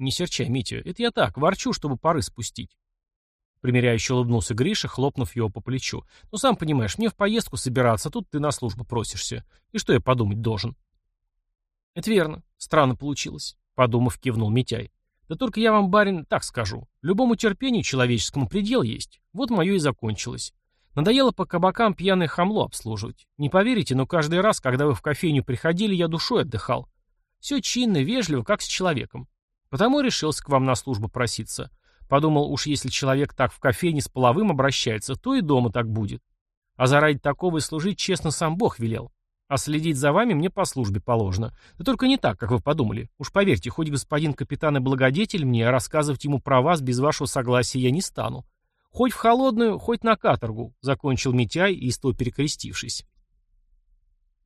«Не серчай, Митя, это я так, ворчу, чтобы пары спустить». Примеряюще улыбнулся Гриша, хлопнув его по плечу. «Ну, сам понимаешь, мне в поездку собираться, тут ты на службу просишься. И что я подумать должен?» «Это верно. Странно получилось», — подумав, кивнул Митяй. «Да только я вам, барин, так скажу. Любому терпению человеческому предел есть. Вот мое и закончилось. Надоело по кабакам пьяное хамло обслуживать. Не поверите, но каждый раз, когда вы в кофейню приходили, я душой отдыхал. Все чинно, вежливо, как с человеком. Потому решился к вам на службу проситься. Подумал, уж если человек так в кофейне с половым обращается, то и дома так будет. А заради такого и служить честно сам Бог велел. А следить за вами мне по службе положено. Да только не так, как вы подумали. Уж поверьте, хоть господин капитан и благодетель мне, рассказывать ему про вас без вашего согласия я не стану. Хоть в холодную, хоть на каторгу, — закончил Митяй, истово перекрестившись.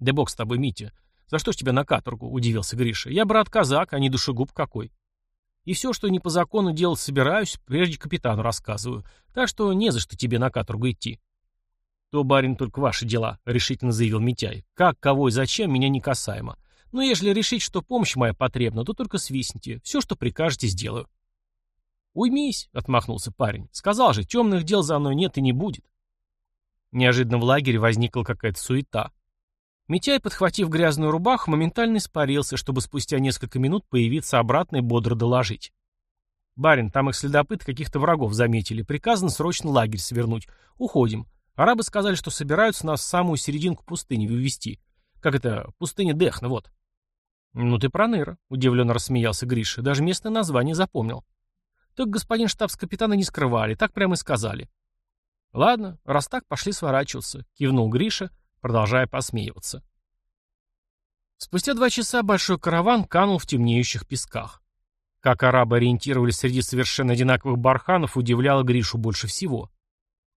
Да бог с тобой, Митя. За что ж тебя на каторгу? — удивился Гриша. Я брат-казак, а не душегуб какой. И все, что не по закону делать собираюсь, прежде капитану рассказываю. Так что не за что тебе на каторгу идти. То, барин, только ваши дела, — решительно заявил Митяй. Как, кого и зачем, меня не касаемо. Но ежели решить, что помощь моя потребна, то только свистните. Все, что прикажете, сделаю. «Уймись», — отмахнулся парень. «Сказал же, темных дел за мной нет и не будет». Неожиданно в лагере возникла какая-то суета. Митяй, подхватив грязную рубаху, моментально испарился, чтобы спустя несколько минут появиться обратно и бодро доложить. «Барин, там их следопыт каких-то врагов заметили. Приказано срочно лагерь свернуть. Уходим. Арабы сказали, что собираются нас в самую серединку пустыни вывести. Как это, пустыня Дехна, вот». «Ну ты проныра», — удивленно рассмеялся Гриша. «Даже местное название запомнил». «Так господин штабс-капитана не скрывали, так прямо и сказали». Ладно, раз так, пошли сворачиваться, кивнул Гриша, продолжая посмеиваться. Спустя два часа большой караван канул в темнеющих песках. Как арабы ориентировались среди совершенно одинаковых барханов, удивляло Гришу больше всего.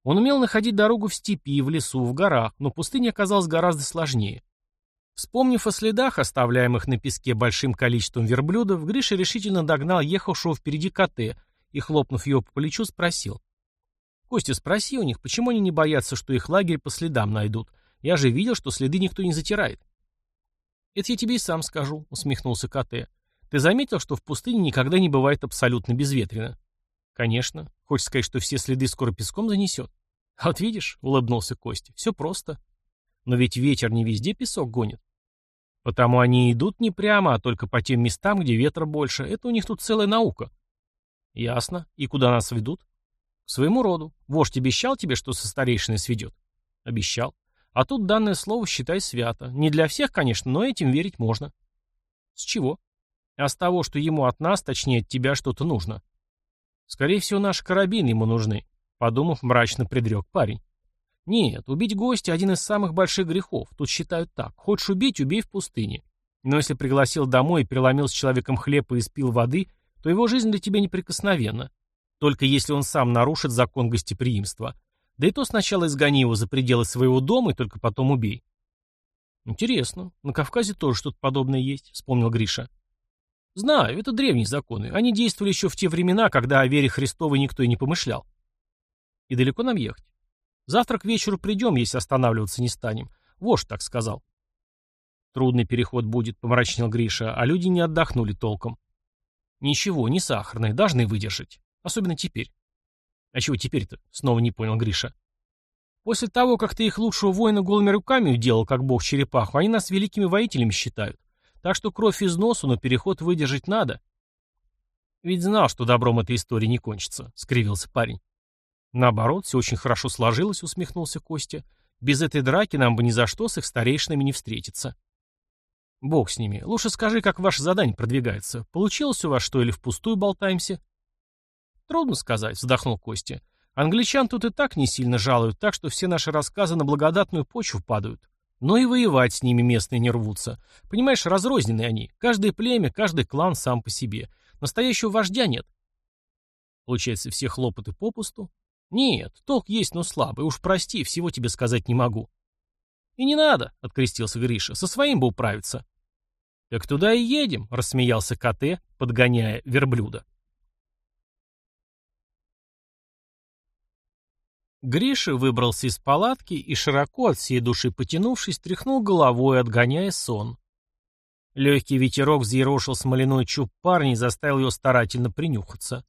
Он умел находить дорогу в степи, в лесу, в горах, но пустыня оказалась гораздо сложнее. Вспомнив о следах, оставляемых на песке большим количеством верблюдов, Гриша решительно догнал ехавшего впереди КТ и, хлопнув его по плечу, спросил. «Костя, спроси у них, почему они не боятся, что их лагерь по следам найдут? Я же видел, что следы никто не затирает». «Это я тебе и сам скажу», — усмехнулся КТ. «Ты заметил, что в пустыне никогда не бывает абсолютно безветренно?» «Конечно. Хочешь сказать, что все следы скоро песком занесет?» «А вот видишь», — улыбнулся Костя, — «все просто. Но ведь ветер не везде песок гонит. Потому они идут не прямо, а только по тем местам, где ветра больше. Это у них тут целая наука». «Ясно. И куда нас ведут?» «К своему роду. Вождь обещал тебе, что со старейшиной сведет?» «Обещал. А тут данное слово считай свято. Не для всех, конечно, но этим верить можно. С чего? А с того, что ему от нас, точнее от тебя, что-то нужно. Скорее всего, наши карабины ему нужны, подумав, мрачно предрек парень. Нет, убить гостя – один из самых больших грехов. Тут считают так. Хочешь убить – убей в пустыне. Но если пригласил домой и переломил с человеком хлеб и испил воды, то его жизнь для тебя неприкосновенна. Только если он сам нарушит закон гостеприимства. Да и то сначала изгони его за пределы своего дома и только потом убей. Интересно, на Кавказе тоже что-то подобное есть, вспомнил Гриша. Знаю, это древние законы. Они действовали еще в те времена, когда о вере Христовой никто и не помышлял. И далеко нам ехать? Завтра к вечеру придем, если останавливаться не станем. Вождь так сказал. Трудный переход будет, помрачнел Гриша, а люди не отдохнули толком. Ничего, не сахарные, должны выдержать. Особенно теперь. «А чего теперь-то?» — снова не понял Гриша. «После того, как ты их лучшего воина голыми руками уделал, как бог черепаху, они нас великими воителями считают. Так что кровь из носу, но переход выдержать надо». «Ведь знал, что добром эта история не кончится», — скривился парень. «Наоборот, все очень хорошо сложилось», — усмехнулся Костя. «Без этой драки нам бы ни за что с их старейшинами не встретиться». «Бог с ними. Лучше скажи, как ваше задание продвигается. Получилось у вас что, или впустую болтаемся?» Трудно сказать, вздохнул Костя. Англичан тут и так не сильно жалуют, так что все наши рассказы на благодатную почву падают. Но и воевать с ними местные не рвутся. Понимаешь, разрозненные они. Каждое племя, каждый клан сам по себе. Настоящего вождя нет. Получается, все хлопоты попусту? Нет, толк есть, но слабый. Уж прости, всего тебе сказать не могу. И не надо, — открестился Гриша, — со своим бы управиться. Так туда и едем, — рассмеялся КТ, подгоняя верблюда. Гриша выбрался из палатки и, широко от всей души потянувшись, тряхнул головой, отгоняя сон. Легкий ветерок взъерошил смоляной чуб парня и заставил его старательно принюхаться.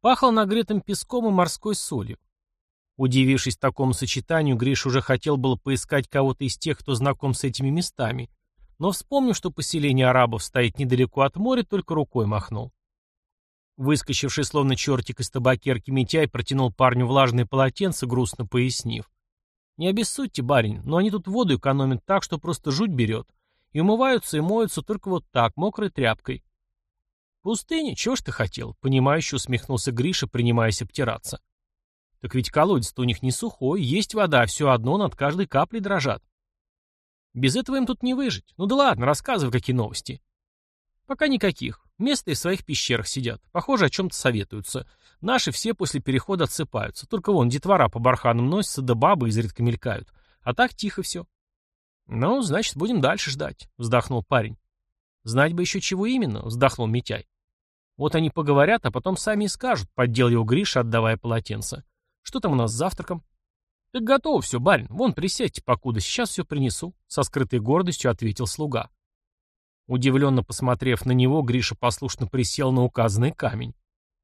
Пахло нагретым песком и морской солью. Удивившись такому сочетанию, Гриш уже хотел было поискать кого-то из тех, кто знаком с этими местами, но, вспомнив, что поселение арабов стоит недалеко от моря, только рукой махнул. Выскочивший словно чертик из табакерки Митяй протянул парню влажное полотенце, грустно пояснив. «Не обессудьте, барин, но они тут воду экономят так, что просто жуть берет. И умываются и моются только вот так, мокрой тряпкой». «Пустыня? Чего ж ты хотел?» — понимающе усмехнулся Гриша, принимаясь обтираться. «Так ведь колодец-то у них не сухой, есть вода, все одно над каждой каплей дрожат». «Без этого им тут не выжить. Ну да ладно, рассказывай, какие новости». «Пока никаких. Местные в своих пещерах сидят. Похоже, о чем-то советуются. Наши все после перехода отсыпаются. Только вон детвора по барханам носятся, да бабы изредка мелькают. А так тихо все. Ну, значит, будем дальше ждать, вздохнул парень. Знать бы еще чего именно, вздохнул Митяй. Вот они поговорят, а потом сами и скажут, поддел его Гриша, отдавая полотенце. Что там у нас с завтраком? Так готово все, барин. Вон, присядьте покуда, сейчас все принесу, со скрытой гордостью ответил слуга. Удивленно посмотрев на него, Гриша послушно присел на указанный камень.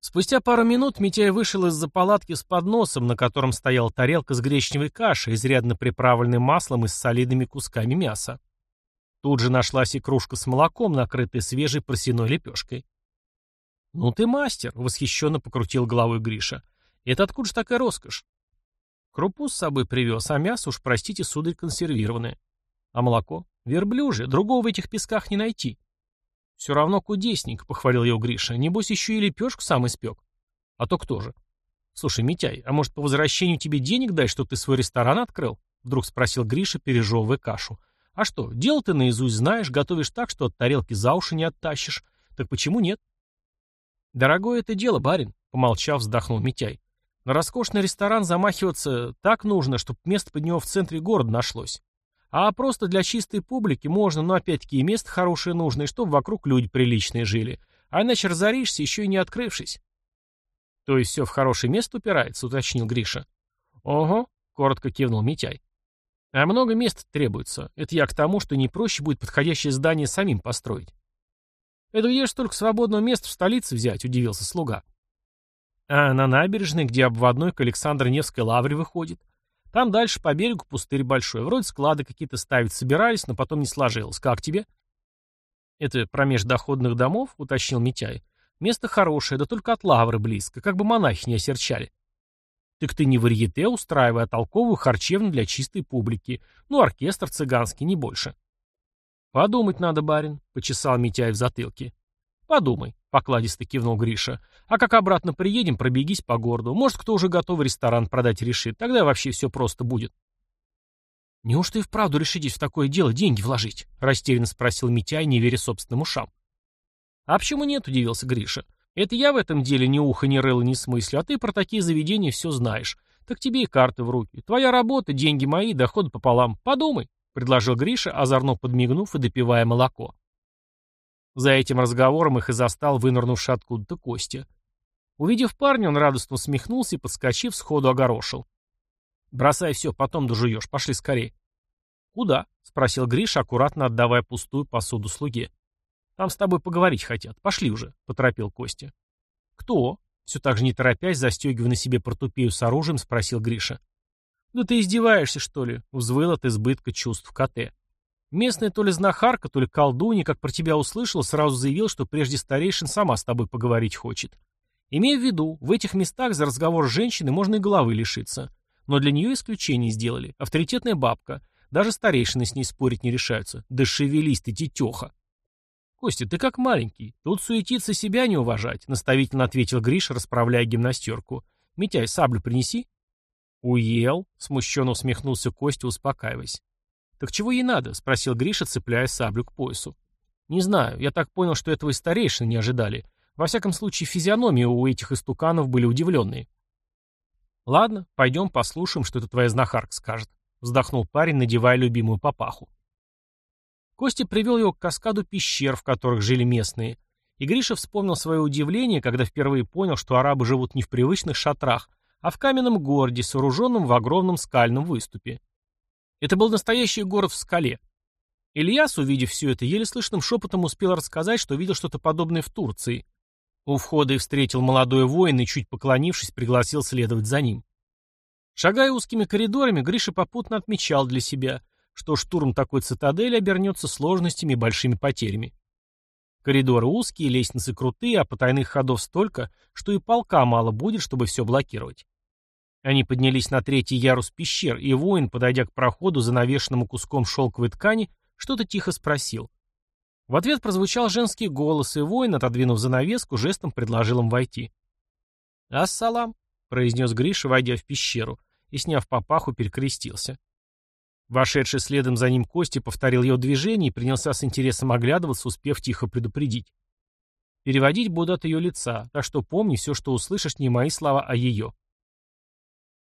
Спустя пару минут Митяй вышел из-за палатки с подносом, на котором стояла тарелка с гречневой кашей, изрядно приправленной маслом и с солидными кусками мяса. Тут же нашлась и кружка с молоком, накрытая свежей просеной лепешкой. «Ну ты мастер!» — восхищенно покрутил головой Гриша. «Это откуда ж такая роскошь?» «Крупу с собой привез, а мясо уж, простите, сударь, консервированное. А молоко? Верблюжье, другого в этих песках не найти. Все равно кудесник, похвалил его Гриша. Небось, еще и лепешку сам испек. А то кто же? «Слушай, Митяй, а может, по возвращению тебе денег дай, что ты свой ресторан открыл?» Вдруг спросил Гриша, пережевывая кашу. «А что, дело ты наизусть знаешь, готовишь так, что от тарелки за уши не оттащишь. Так почему нет?» «Дорогое это дело, барин», — помолчав, вздохнул Митяй. «На роскошный ресторан замахиваться так нужно, чтобы место под него в центре города нашлось. А просто для чистой публики можно, но опять-таки и место хорошее нужно, чтобы вокруг люди приличные жили. А иначе разоришься, еще и не открывшись». «То есть все в хорошее место упирается», — уточнил Гриша. «Ого», — коротко кивнул Митяй. «А много мест требуется. Это я к тому, что не проще будет подходящее здание самим построить». «Это где же столько свободного места в столице взять?» — удивился слуга. «А на набережной, где обводной к Александр-Невской лавре выходит. Там дальше по берегу пустырь большой. Вроде склады какие-то ставить собирались, но потом не сложилось. Как тебе?» «Это промеж доходных домов?» — уточнил Митяй. Место хорошее, да только от лавры близко, как бы монахи не осерчали. Так ты не варьете устраивай, а толковую харчевню для чистой публики. Ну, оркестр цыганский, не больше. Подумать надо, барин, — почесал Митяй в затылке. Подумай, — покладисто кивнул Гриша. А как обратно приедем, пробегись по городу. Может, кто уже готовый ресторан продать решит. Тогда вообще все просто будет. «Неужто и вправду решитесь в такое дело деньги вложить?» — растерянно спросил Митяй, не веря собственным ушам. «А почему нет?» — удивился Гриша. «Это я в этом деле ни уха, ни рыла не смыслю, а ты про такие заведения все знаешь. Так тебе и карты в руки. Твоя работа, деньги мои, доход пополам. Подумай», — предложил Гриша, озорно подмигнув и допивая молоко. За этим разговором их и застал вынырнувший откуда-то Костя. Увидев парня, он радостно усмехнулся и, подскочив, сходу огорошил. «Бросай все, потом дожуешь. Пошли скорее». «Куда?» — спросил Гриша, аккуратно отдавая пустую посуду слуге. Там с тобой поговорить хотят. Пошли уже, — поторопил Костя. Кто? Все так же не торопясь, застегивая на себе портупею с оружием, спросил Гриша. Да ты издеваешься, что ли? Взвыл от избытка чувств КТ. Местная то ли знахарка, то ли колдунья, как про тебя услышала, сразу заявил, что прежде старейшин сама с тобой поговорить хочет. Имея в виду, в этих местах за разговор с женщиной можно и головы лишиться. Но для нее исключение сделали. Авторитетная бабка. Даже старейшины с ней спорить не решаются. Да шевелись ты, тетеха. «Костя, ты как маленький. Тут суетиться себя не уважать», — наставительно ответил Гриш, расправляя гимнастерку. «Митяй, саблю принеси». «Уел», — смущенно усмехнулся Костя, успокаиваясь. «Так чего ей надо?» — спросил Гриша, цепляя саблю к поясу. «Не знаю. Я так понял, что этого и старейшины не ожидали. Во всяком случае, физиономии у этих истуканов были удивленные». «Ладно, пойдем послушаем, что это твоя знахарка скажет», — вздохнул парень, надевая любимую папаху. Костя привел его к каскаду пещер, в которых жили местные. И Гриша вспомнил свое удивление, когда впервые понял, что арабы живут не в привычных шатрах, а в каменном городе, сооруженном в огромном скальном выступе. Это был настоящий город в скале. Ильяс, увидев все это, еле слышным шепотом успел рассказать, что видел что-то подобное в Турции. У входа и встретил молодой воин и, чуть поклонившись, пригласил следовать за ним. Шагая узкими коридорами, Гриша попутно отмечал для себя – что штурм такой цитадели обернется сложностями и большими потерями. Коридоры узкие, лестницы крутые, а потайных ходов столько, что и полка мало будет, чтобы все блокировать. Они поднялись на третий ярус пещер, и воин, подойдя к проходу, занавешенному куском шелковой ткани, что-то тихо спросил. В ответ прозвучал женский голос, и воин, отодвинув занавеску, жестом предложил им войти. «Ассалам», — произнес Гриша, войдя в пещеру, и, сняв папаху, перекрестился. Вошедший следом за ним Костя повторил ее движение и принялся с интересом оглядываться, успев тихо предупредить. Переводить буду от ее лица, так что помни, все, что услышишь, не мои слова, а ее.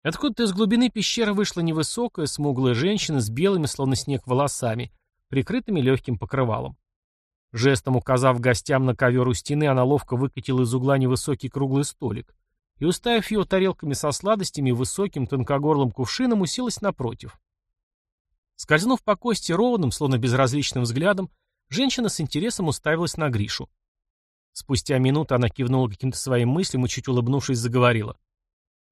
Откуда-то из глубины пещеры вышла невысокая, смуглая женщина с белыми, словно снег, волосами, прикрытыми легким покрывалом. Жестом указав гостям на ковер у стены, она ловко выкатила из угла невысокий круглый столик и, уставив его тарелками со сладостями и высоким тонкогорлым кувшином, уселась напротив. Скользнув по кости ровным, словно безразличным взглядом, женщина с интересом уставилась на Гришу. Спустя минуту она кивнула каким-то своим мыслям и, чуть улыбнувшись, заговорила.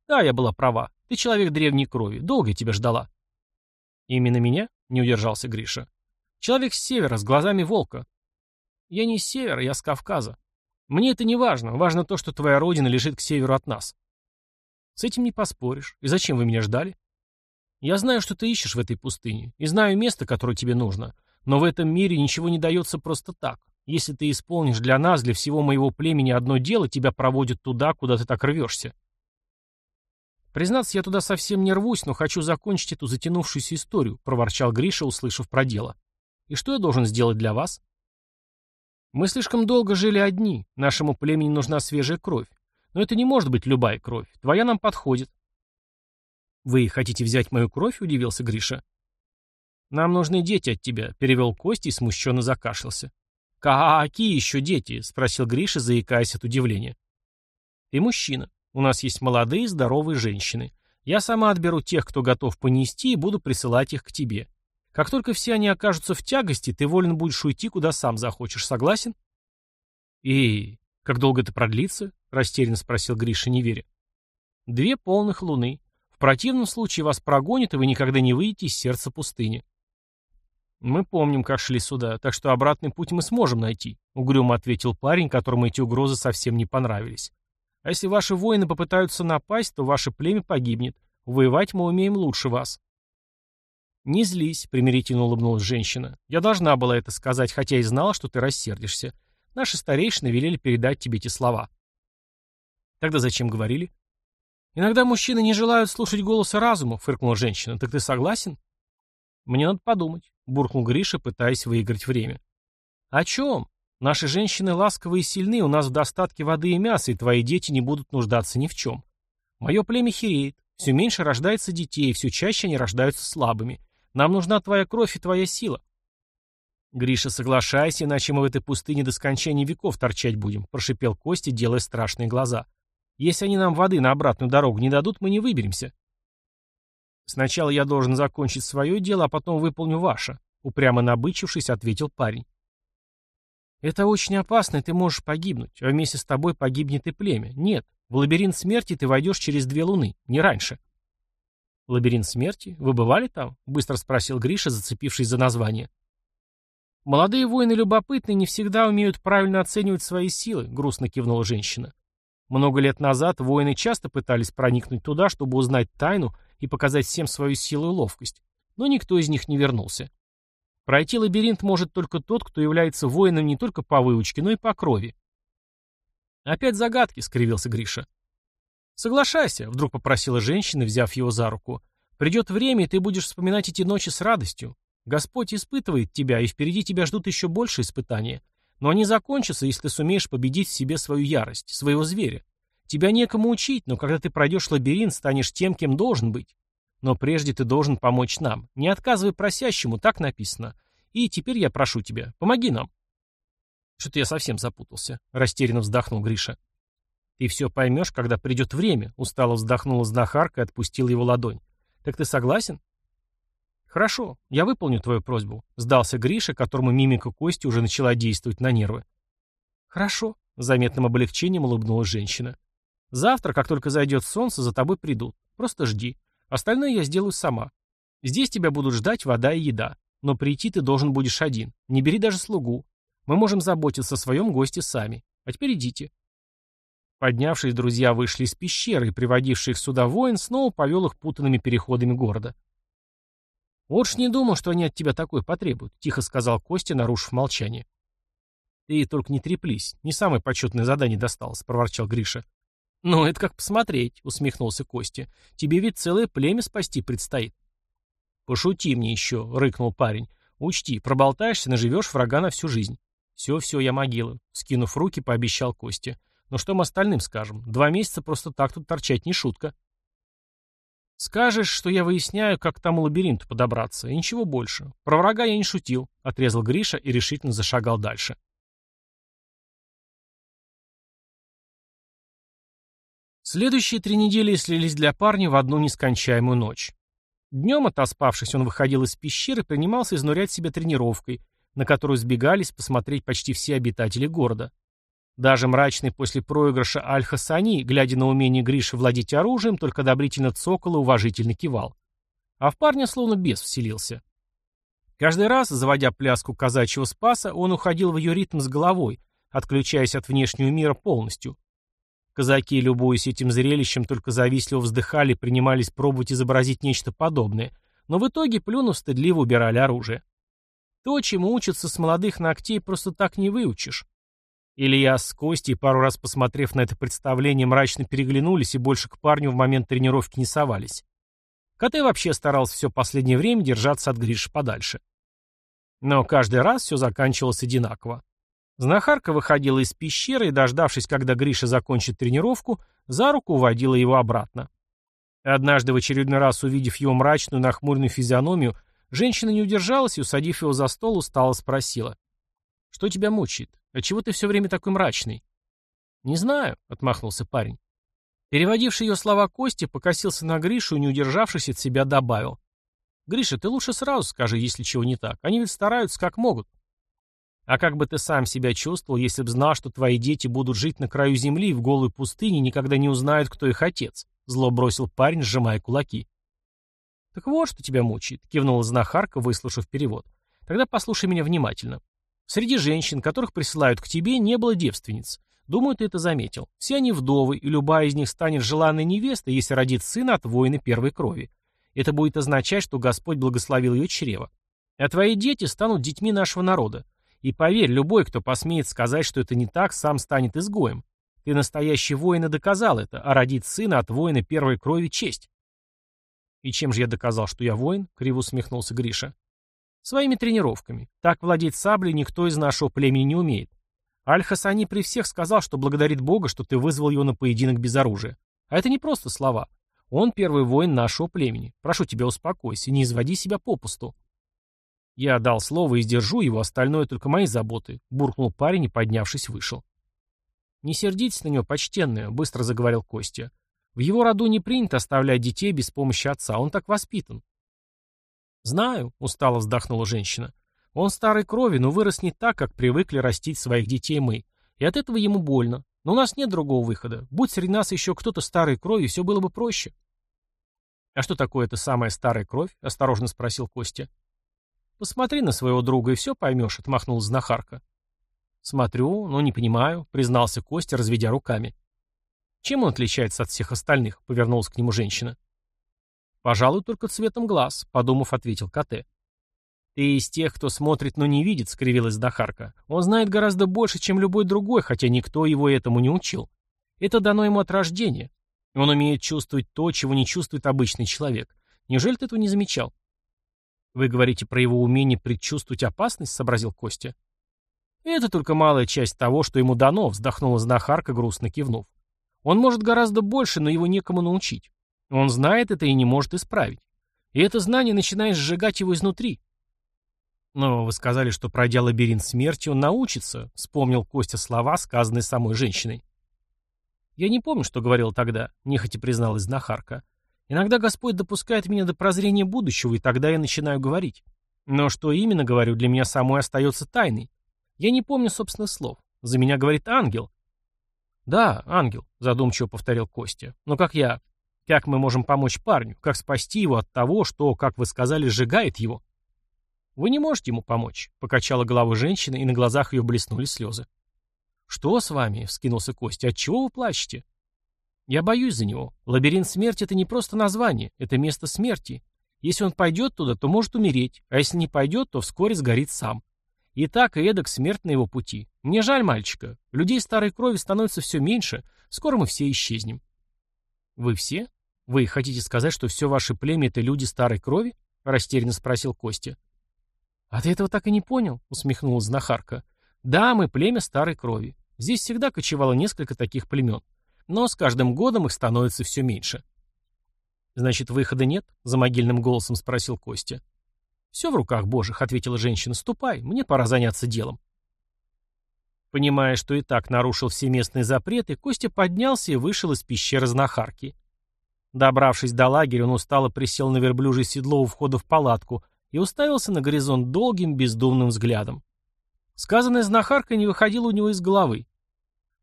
«Да, я была права. Ты человек древней крови. Долго я тебя ждала». «Именно меня?» — не удержался Гриша. «Человек с севера, с глазами волка». «Я не с севера, я с Кавказа. Мне это не важно. Важно то, что твоя родина лежит к северу от нас». «С этим не поспоришь. И зачем вы меня ждали?» Я знаю, что ты ищешь в этой пустыне, и знаю место, которое тебе нужно. Но в этом мире ничего не дается просто так. Если ты исполнишь для нас, для всего моего племени одно дело, тебя проводят туда, куда ты так рвешься. Признаться, я туда совсем не рвусь, но хочу закончить эту затянувшуюся историю, проворчал Гриша, услышав про дело. И что я должен сделать для вас? Мы слишком долго жили одни, нашему племени нужна свежая кровь. Но это не может быть любая кровь, твоя нам подходит. Вы хотите взять мою кровь? Удивился Гриша. Нам нужны дети от тебя, перевел Костя и смущенно закашлялся. Какие еще дети? Спросил Гриша, заикаясь от удивления. Ты мужчина. У нас есть молодые, здоровые женщины. Я сама отберу тех, кто готов понести, и буду присылать их к тебе. Как только все они окажутся в тягости, ты волен будешь уйти, куда сам захочешь. Согласен? И как долго это продлится? Растерянно спросил Гриша, не веря. Две полных луны. В противном случае вас прогонят, и вы никогда не выйдете из сердца пустыни. Мы помним, как шли сюда, так что обратный путь мы сможем найти, угрюмо ответил парень, которому эти угрозы совсем не понравились. А если ваши воины попытаются напасть, то ваше племя погибнет. Воевать мы умеем лучше вас. Не злись, примирительно улыбнулась женщина. Я должна была это сказать, хотя и знала, что ты рассердишься. Наши старейшины велели передать тебе эти слова. Тогда зачем говорили? Иногда мужчины не желают слушать голоса разума, фыркнула женщина. Так ты согласен? Мне надо подумать, буркнул Гриша, пытаясь выиграть время. О чем? Наши женщины ласковые и сильны, у нас в достатке воды и мяса, и твои дети не будут нуждаться ни в чем. Мое племя хереет, все меньше рождается детей, все чаще они рождаются слабыми. Нам нужна твоя кровь и твоя сила. Гриша, соглашайся, иначе мы в этой пустыне до скончания веков торчать будем, прошипел Костя, делая страшные глаза. Если они нам воды на обратную дорогу не дадут, мы не выберемся. Сначала я должен закончить свое дело, а потом выполню ваше, упрямо набычившись, ответил парень. Это очень опасно, и ты можешь погибнуть, а вместе с тобой погибнет и племя. Нет, в лабиринт смерти ты войдешь через две луны, не раньше. Лабиринт смерти? Вы бывали там? Быстро спросил Гриша, зацепившись за название. Молодые воины любопытные не всегда умеют правильно оценивать свои силы, грустно кивнула женщина. Много лет назад воины часто пытались проникнуть туда, чтобы узнать тайну и показать всем свою силу и ловкость, но никто из них не вернулся. Пройти лабиринт может только тот, кто является воином не только по выучке, но и по крови. «Опять загадки», — скривился Гриша. «Соглашайся», — вдруг попросила женщина, взяв его за руку. «Придет время, и ты будешь вспоминать эти ночи с радостью. Господь испытывает тебя, и впереди тебя ждут еще больше испытания. Но они закончатся, если ты сумеешь победить в себе свою ярость, своего зверя. Тебя некому учить, но когда ты пройдешь лабиринт, станешь тем, кем должен быть. Но прежде ты должен помочь нам. Не отказывай просящему, так написано. И теперь я прошу тебя, помоги нам. Что-то я совсем запутался. Растерянно вздохнул Гриша. Ты все поймешь, когда придет время, устало вздохнула знахарка и отпустила его ладонь. Так ты согласен? Хорошо, я выполню твою просьбу. Сдался Гриша, которому мимика Кости уже начала действовать на нервы. Хорошо, заметным облегчением улыбнулась женщина. Завтра, как только зайдет солнце, за тобой придут. Просто жди. Остальное я сделаю сама. Здесь тебя будут ждать вода и еда. Но прийти ты должен будешь один. Не бери даже слугу. Мы можем заботиться о своем госте сами. А теперь идите». Поднявшись, друзья вышли из пещеры, и приводивший их сюда воин снова повел их путанными переходами города. «Вот ж не думал, что они от тебя такое потребуют», — тихо сказал Костя, нарушив молчание. «Ты только не треплись, не самое почетное задание досталось», — проворчал Гриша. «Ну, это как посмотреть», — усмехнулся Костя. «Тебе ведь целое племя спасти предстоит». «Пошути мне еще», — рыкнул парень. «Учти, проболтаешься, наживешь врага на всю жизнь». «Все-все, я могила», — скинув руки, пообещал Костя. «Но что мы остальным скажем? Два месяца просто так тут торчать не шутка». «Скажешь, что я выясняю, как к тому лабиринту подобраться, и ничего больше. Про врага я не шутил», — отрезал Гриша и решительно зашагал дальше. Следующие три недели слились для парня в одну нескончаемую ночь. Днем, отоспавшись, он выходил из пещеры и принимался изнурять себя тренировкой, на которую сбегались посмотреть почти все обитатели города. Даже мрачный после проигрыша Аль-Хасани, глядя на умение Гриши владеть оружием, только одобрительно цокол и уважительно кивал. А в парня словно бес вселился. Каждый раз, заводя пляску казачьего спаса, он уходил в ее ритм с головой, отключаясь от внешнего мира полностью. Казаки, любуясь этим зрелищем, только завистливо вздыхали и принимались пробовать изобразить нечто подобное, но в итоге, плюнув, стыдливо убирали оружие. То, чему учатся с молодых ногтей, просто так не выучишь. Илья с Костей, пару раз посмотрев на это представление, мрачно переглянулись и больше к парню в момент тренировки не совались. КТ вообще старался все последнее время держаться от Гриши подальше. Но каждый раз все заканчивалось одинаково. Знахарка выходила из пещеры и, дождавшись, когда Гриша закончит тренировку, за руку уводила его обратно. Однажды, в очередной раз увидев его мрачную, нахмуренную физиономию, женщина не удержалась и, усадив его за стол, устало спросила. «Что тебя мучает? А чего ты все время такой мрачный?» «Не знаю», — отмахнулся парень. Переводивший ее слова Кости покосился на Гришу и, не удержавшись от себя, добавил. «Гриша, ты лучше сразу скажи, если чего не так. Они ведь стараются как могут». А как бы ты сам себя чувствовал, если б знал, что твои дети будут жить на краю земли в голой пустыне и никогда не узнают, кто их отец? Зло бросил парень, сжимая кулаки. Так вот, что тебя мучает, кивнула знахарка, выслушав перевод. Тогда послушай меня внимательно. Среди женщин, которых присылают к тебе, не было девственниц. Думаю, ты это заметил. Все они вдовы, и любая из них станет желанной невестой, если родит сына от воина первой крови. Это будет означать, что Господь благословил ее чрево. А твои дети станут детьми нашего народа. И поверь, любой, кто посмеет сказать, что это не так, сам станет изгоем. Ты настоящий воин и доказал это, а родить сына от воина первой крови — честь. И чем же я доказал, что я воин? Криво усмехнулся Гриша. Своими тренировками. Так владеть саблей никто из нашего племени не умеет. Аль-Хасани при всех сказал, что благодарит Бога, что ты вызвал его на поединок без оружия. А это не просто слова. Он первый воин нашего племени. Прошу тебя, успокойся, не изводи себя попусту. «Я дал слово и сдержу его, остальное только мои заботы», — буркнул парень и, поднявшись, вышел. «Не сердитесь на него, почтенная», — быстро заговорил Костя. «В его роду не принято оставлять детей без помощи отца, он так воспитан». «Знаю», — устало вздохнула женщина. «Он старой крови, но вырос не так, как привыкли растить своих детей мы. И от этого ему больно. Но у нас нет другого выхода. Будь среди нас еще кто-то старой крови, все было бы проще». «А что такое эта самая старая кровь?» — осторожно спросил Костя. «Посмотри на своего друга и все поймешь», — отмахнулась знахарка. «Смотрю, но не понимаю», — признался Костя, разведя руками. «Чем он отличается от всех остальных?» — повернулась к нему женщина. «Пожалуй, только цветом глаз», — подумав, ответил КТ. «Ты из тех, кто смотрит, но не видит», — скривилась Дахарка. «Он знает гораздо больше, чем любой другой, хотя никто его этому не учил. Это дано ему от рождения. Он умеет чувствовать то, чего не чувствует обычный человек. Неужели ты этого не замечал?» «Вы говорите про его умение предчувствовать опасность?» — сообразил Костя. «Это только малая часть того, что ему дано», — вздохнула знахарка, грустно кивнув. «Он может гораздо больше, но его некому научить. Он знает это и не может исправить. И это знание начинает сжигать его изнутри». «Но вы сказали, что, пройдя лабиринт смерти, он научится», — вспомнил Костя слова, сказанные самой женщиной. «Я не помню, что говорил тогда», — нехотя призналась знахарка. Иногда Господь допускает меня до прозрения будущего, и тогда я начинаю говорить. Но что именно говорю, для меня самой остается тайной. Я не помню собственных слов. За меня говорит ангел. Да, ангел, задумчиво повторил Костя. Но как я... Как мы можем помочь парню? Как спасти его от того, что, как вы сказали, сжигает его? Вы не можете ему помочь, покачала головой женщина, и на глазах ее блеснули слезы. Что с вами? вскинулся Костя. Отчего вы плачете? Я боюсь за него. Лабиринт смерти — это не просто название, это место смерти. Если он пойдет туда, то может умереть, а если не пойдет, то вскоре сгорит сам. И так и эдак смерть на его пути. Мне жаль мальчика. Людей старой крови становится все меньше, скоро мы все исчезнем. Вы все? Вы хотите сказать, что все ваше племя — это люди старой крови? Растерянно спросил Костя. А ты этого так и не понял? Усмехнулась знахарка. Да, мы племя старой крови. Здесь всегда кочевало несколько таких племен. Но с каждым годом их становится все меньше. «Значит, выхода нет?» — за могильным голосом спросил Костя. «Все в руках Божьих», — ответила женщина. «Ступай, мне пора заняться делом». Понимая, что и так нарушил все местные запреты, Костя поднялся и вышел из пещеры знахарки. Добравшись до лагеря, он устало присел на верблюжье седло у входа в палатку и уставился на горизонт долгим бездумным взглядом. Сказанное знахаркой не выходило у него из головы.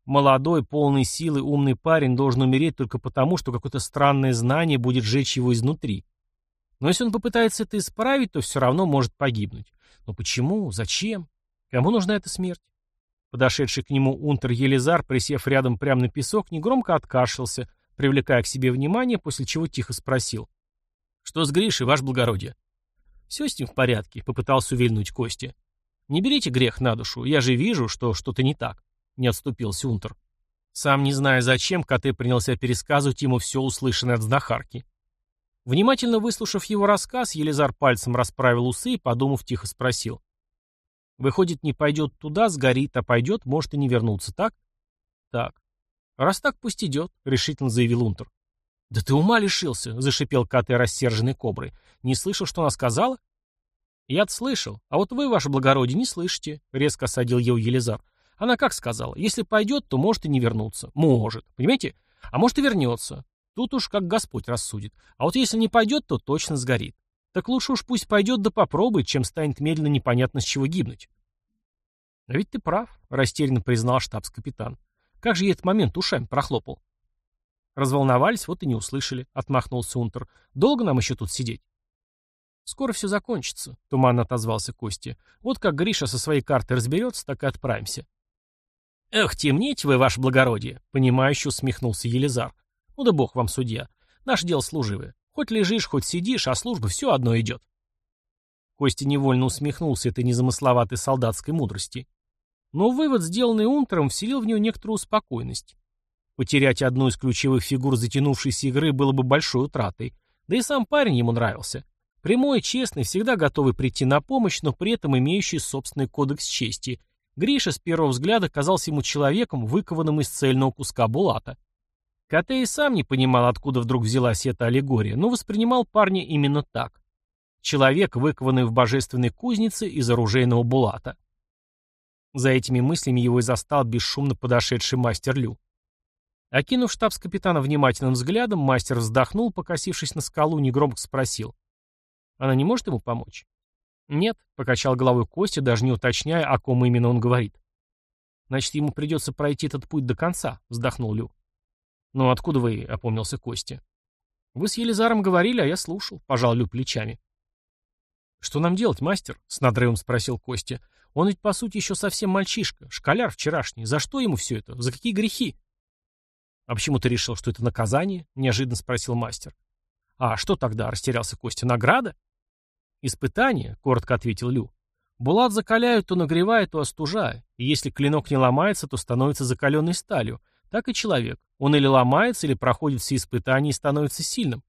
Молодой, полный силы, умный парень должен умереть только потому, что какое-то странное знание будет жечь его изнутри. Но если он попытается это исправить, то все равно может погибнуть. Но почему? Зачем? Кому нужна эта смерть? Подошедший к нему унтер Елизар, присев рядом прямо на песок, негромко откашлялся, привлекая к себе внимание, после чего тихо спросил. «Что с Гришей, ваше благородие?» «Все с ним в порядке», — попытался увильнуть Костя. «Не берите грех на душу, я же вижу, что что-то не так». — не отступился Унтер. Сам не зная зачем, КТ принялся пересказывать ему все услышанное от знахарки. Внимательно выслушав его рассказ, Елизар пальцем расправил усы и, подумав, тихо спросил. «Выходит, не пойдет туда, сгорит, а пойдет, может и не вернуться, так?» «Так». «Раз так, пусть идет», — решительно заявил Унтер. «Да ты ума лишился», — зашипел КТ рассерженной коброй. «Не слышал, что она сказала?» «Я-то слышал, а вот вы, ваше благородие, не слышите», — резко осадил его Елизар. Она как сказала, если пойдет, то может и не вернуться. Может, понимаете? А может и вернется. Тут уж как Господь рассудит. А вот если не пойдет, то точно сгорит. Так лучше уж пусть пойдет да попробует, чем станет медленно непонятно с чего гибнуть. А ведь ты прав, растерянно признал штабс-капитан. Как же я этот момент ушами прохлопал? Разволновались, вот и не услышали, отмахнулся Унтер. Долго нам еще тут сидеть? Скоро все закончится, туманно отозвался Костя. Вот как Гриша со своей картой разберется, так и отправимся. «Эх, темнеть вы, ваше благородие!» — понимающе усмехнулся Елизар. «Ну да бог вам судья. Наше дело служивое. Хоть лежишь, хоть сидишь, а служба все одно идет». Костя невольно усмехнулся этой незамысловатой солдатской мудрости. Но вывод, сделанный Унтером, вселил в него некоторую спокойность. Потерять одну из ключевых фигур затянувшейся игры было бы большой утратой. Да и сам парень ему нравился. Прямой, честный, всегда готовый прийти на помощь, но при этом имеющий собственный кодекс чести — Гриша с первого взгляда казался ему человеком, выкованным из цельного куска булата. И сам не понимал, откуда вдруг взялась эта аллегория, но воспринимал парня именно так. Человек, выкованный в божественной кузнице из оружейного булата. За этими мыслями его и застал бесшумно подошедший мастер Лю. Окинув штабс-капитана внимательным взглядом, мастер вздохнул, покосившись на скалу, негромко спросил. «Она не может ему помочь?» «Нет», — покачал головой Костя, даже не уточняя, о ком именно он говорит. «Значит, ему придется пройти этот путь до конца», — вздохнул Лю. «Ну, откуда вы?» — опомнился Костя. «Вы с Елизаром говорили, а я слушал», — пожал Лю плечами. «Что нам делать, мастер?» — с надрывом спросил Костя. «Он ведь, по сути, еще совсем мальчишка, школяр вчерашний. За что ему все это? За какие грехи?» «А почему ты решил, что это наказание?» — неожиданно спросил мастер. «А что тогда?» — растерялся Костя. «Награда?» «Испытание», — коротко ответил Лю. «Булат закаляют, то нагревает, то остужая. И если клинок не ломается, то становится закаленной сталью. Так и человек. Он или ломается, или проходит все испытания и становится сильным».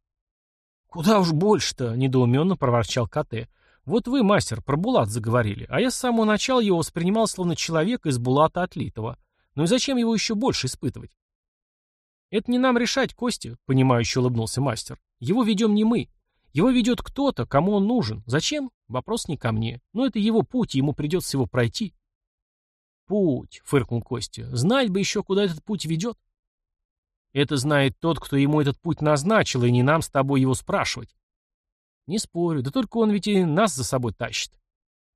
«Куда уж больше-то?» — недоуменно проворчал КТ. «Вот вы, мастер, про Булат заговорили, а я с самого начала его воспринимал словно человека из Булата отлитого. Ну и зачем его еще больше испытывать?» «Это не нам решать, Костя», — понимающе улыбнулся мастер. «Его ведем не мы. Его ведет кто-то, кому он нужен. Зачем? Вопрос не ко мне. Но это его путь, и ему придется его пройти. Путь, фыркнул Костя. Знать бы еще, куда этот путь ведет. Это знает тот, кто ему этот путь назначил, и не нам с тобой его спрашивать. Не спорю, да только он ведь и нас за собой тащит.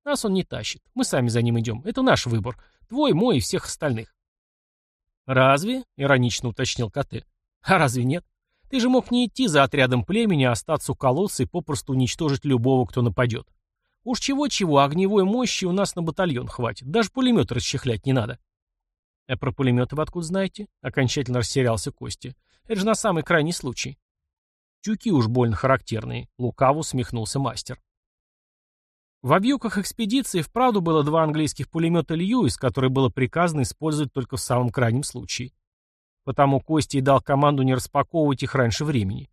Нас он не тащит. Мы сами за ним идем. Это наш выбор. Твой, мой и всех остальных. Разве? Иронично уточнил КТ. А разве нет? Ты же мог не идти за отрядом племени, а остаться у колодца и попросту уничтожить любого, кто нападет. Уж чего-чего, огневой мощи у нас на батальон хватит. Даже пулемет расчехлять не надо. А про пулеметы вы откуда знаете? Окончательно растерялся Костя. Это же на самый крайний случай. Тюки уж больно характерные. Лукаво усмехнулся мастер. В объюках экспедиции вправду было два английских пулемета «Льюис», которые было приказано использовать только в самом крайнем случае. Потому Костя и дал команду не распаковывать их раньше времени.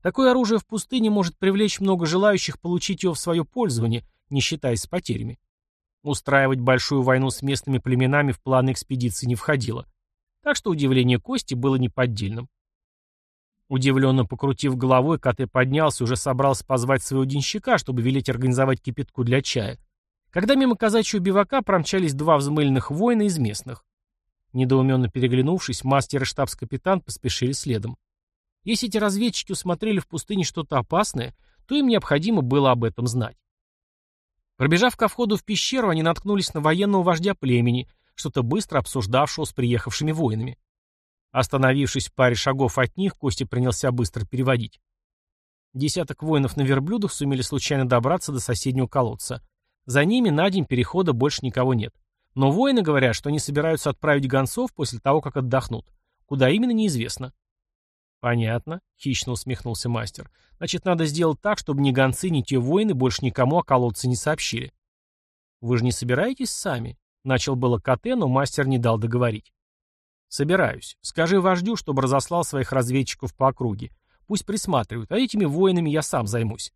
Такое оружие в пустыне может привлечь много желающих получить его в свое пользование, не считаясь с потерями. Устраивать большую войну с местными племенами в планы экспедиции не входило. Так что удивление Кости было неподдельным. Удивленно покрутив головой, Коте поднялся и уже собрался позвать своего денщика, чтобы велеть организовать кипятку для чая. Когда мимо казачьего бивака промчались два взмыленных воина из местных. Недоуменно переглянувшись, мастер и штабс-капитан поспешили следом. Если эти разведчики усмотрели в пустыне что-то опасное, то им необходимо было об этом знать. Пробежав ко входу в пещеру, они наткнулись на военного вождя племени, что-то быстро обсуждавшего с приехавшими воинами. Остановившись в паре шагов от них, Костя принялся быстро переводить. Десяток воинов на верблюдах сумели случайно добраться до соседнего колодца. За ними на день перехода больше никого нет. Но воины говорят, что они собираются отправить гонцов после того, как отдохнут. Куда именно, неизвестно. Понятно, хищно усмехнулся мастер. Значит, надо сделать так, чтобы ни гонцы, ни те воины больше никому о колодце не сообщили. Вы же не собираетесь сами? Начал было Коте, но мастер не дал договорить. «Собираюсь. Скажи вождю, чтобы разослал своих разведчиков по округе. Пусть присматривают, а этими воинами я сам займусь».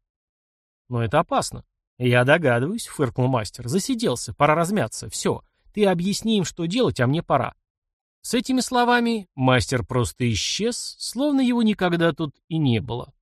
«Но это опасно». «Я догадываюсь», — фыркнул мастер. «Засиделся, пора размяться. Все. Ты объясни им, что делать, а мне пора». С этими словами мастер просто исчез, словно его никогда тут и не было.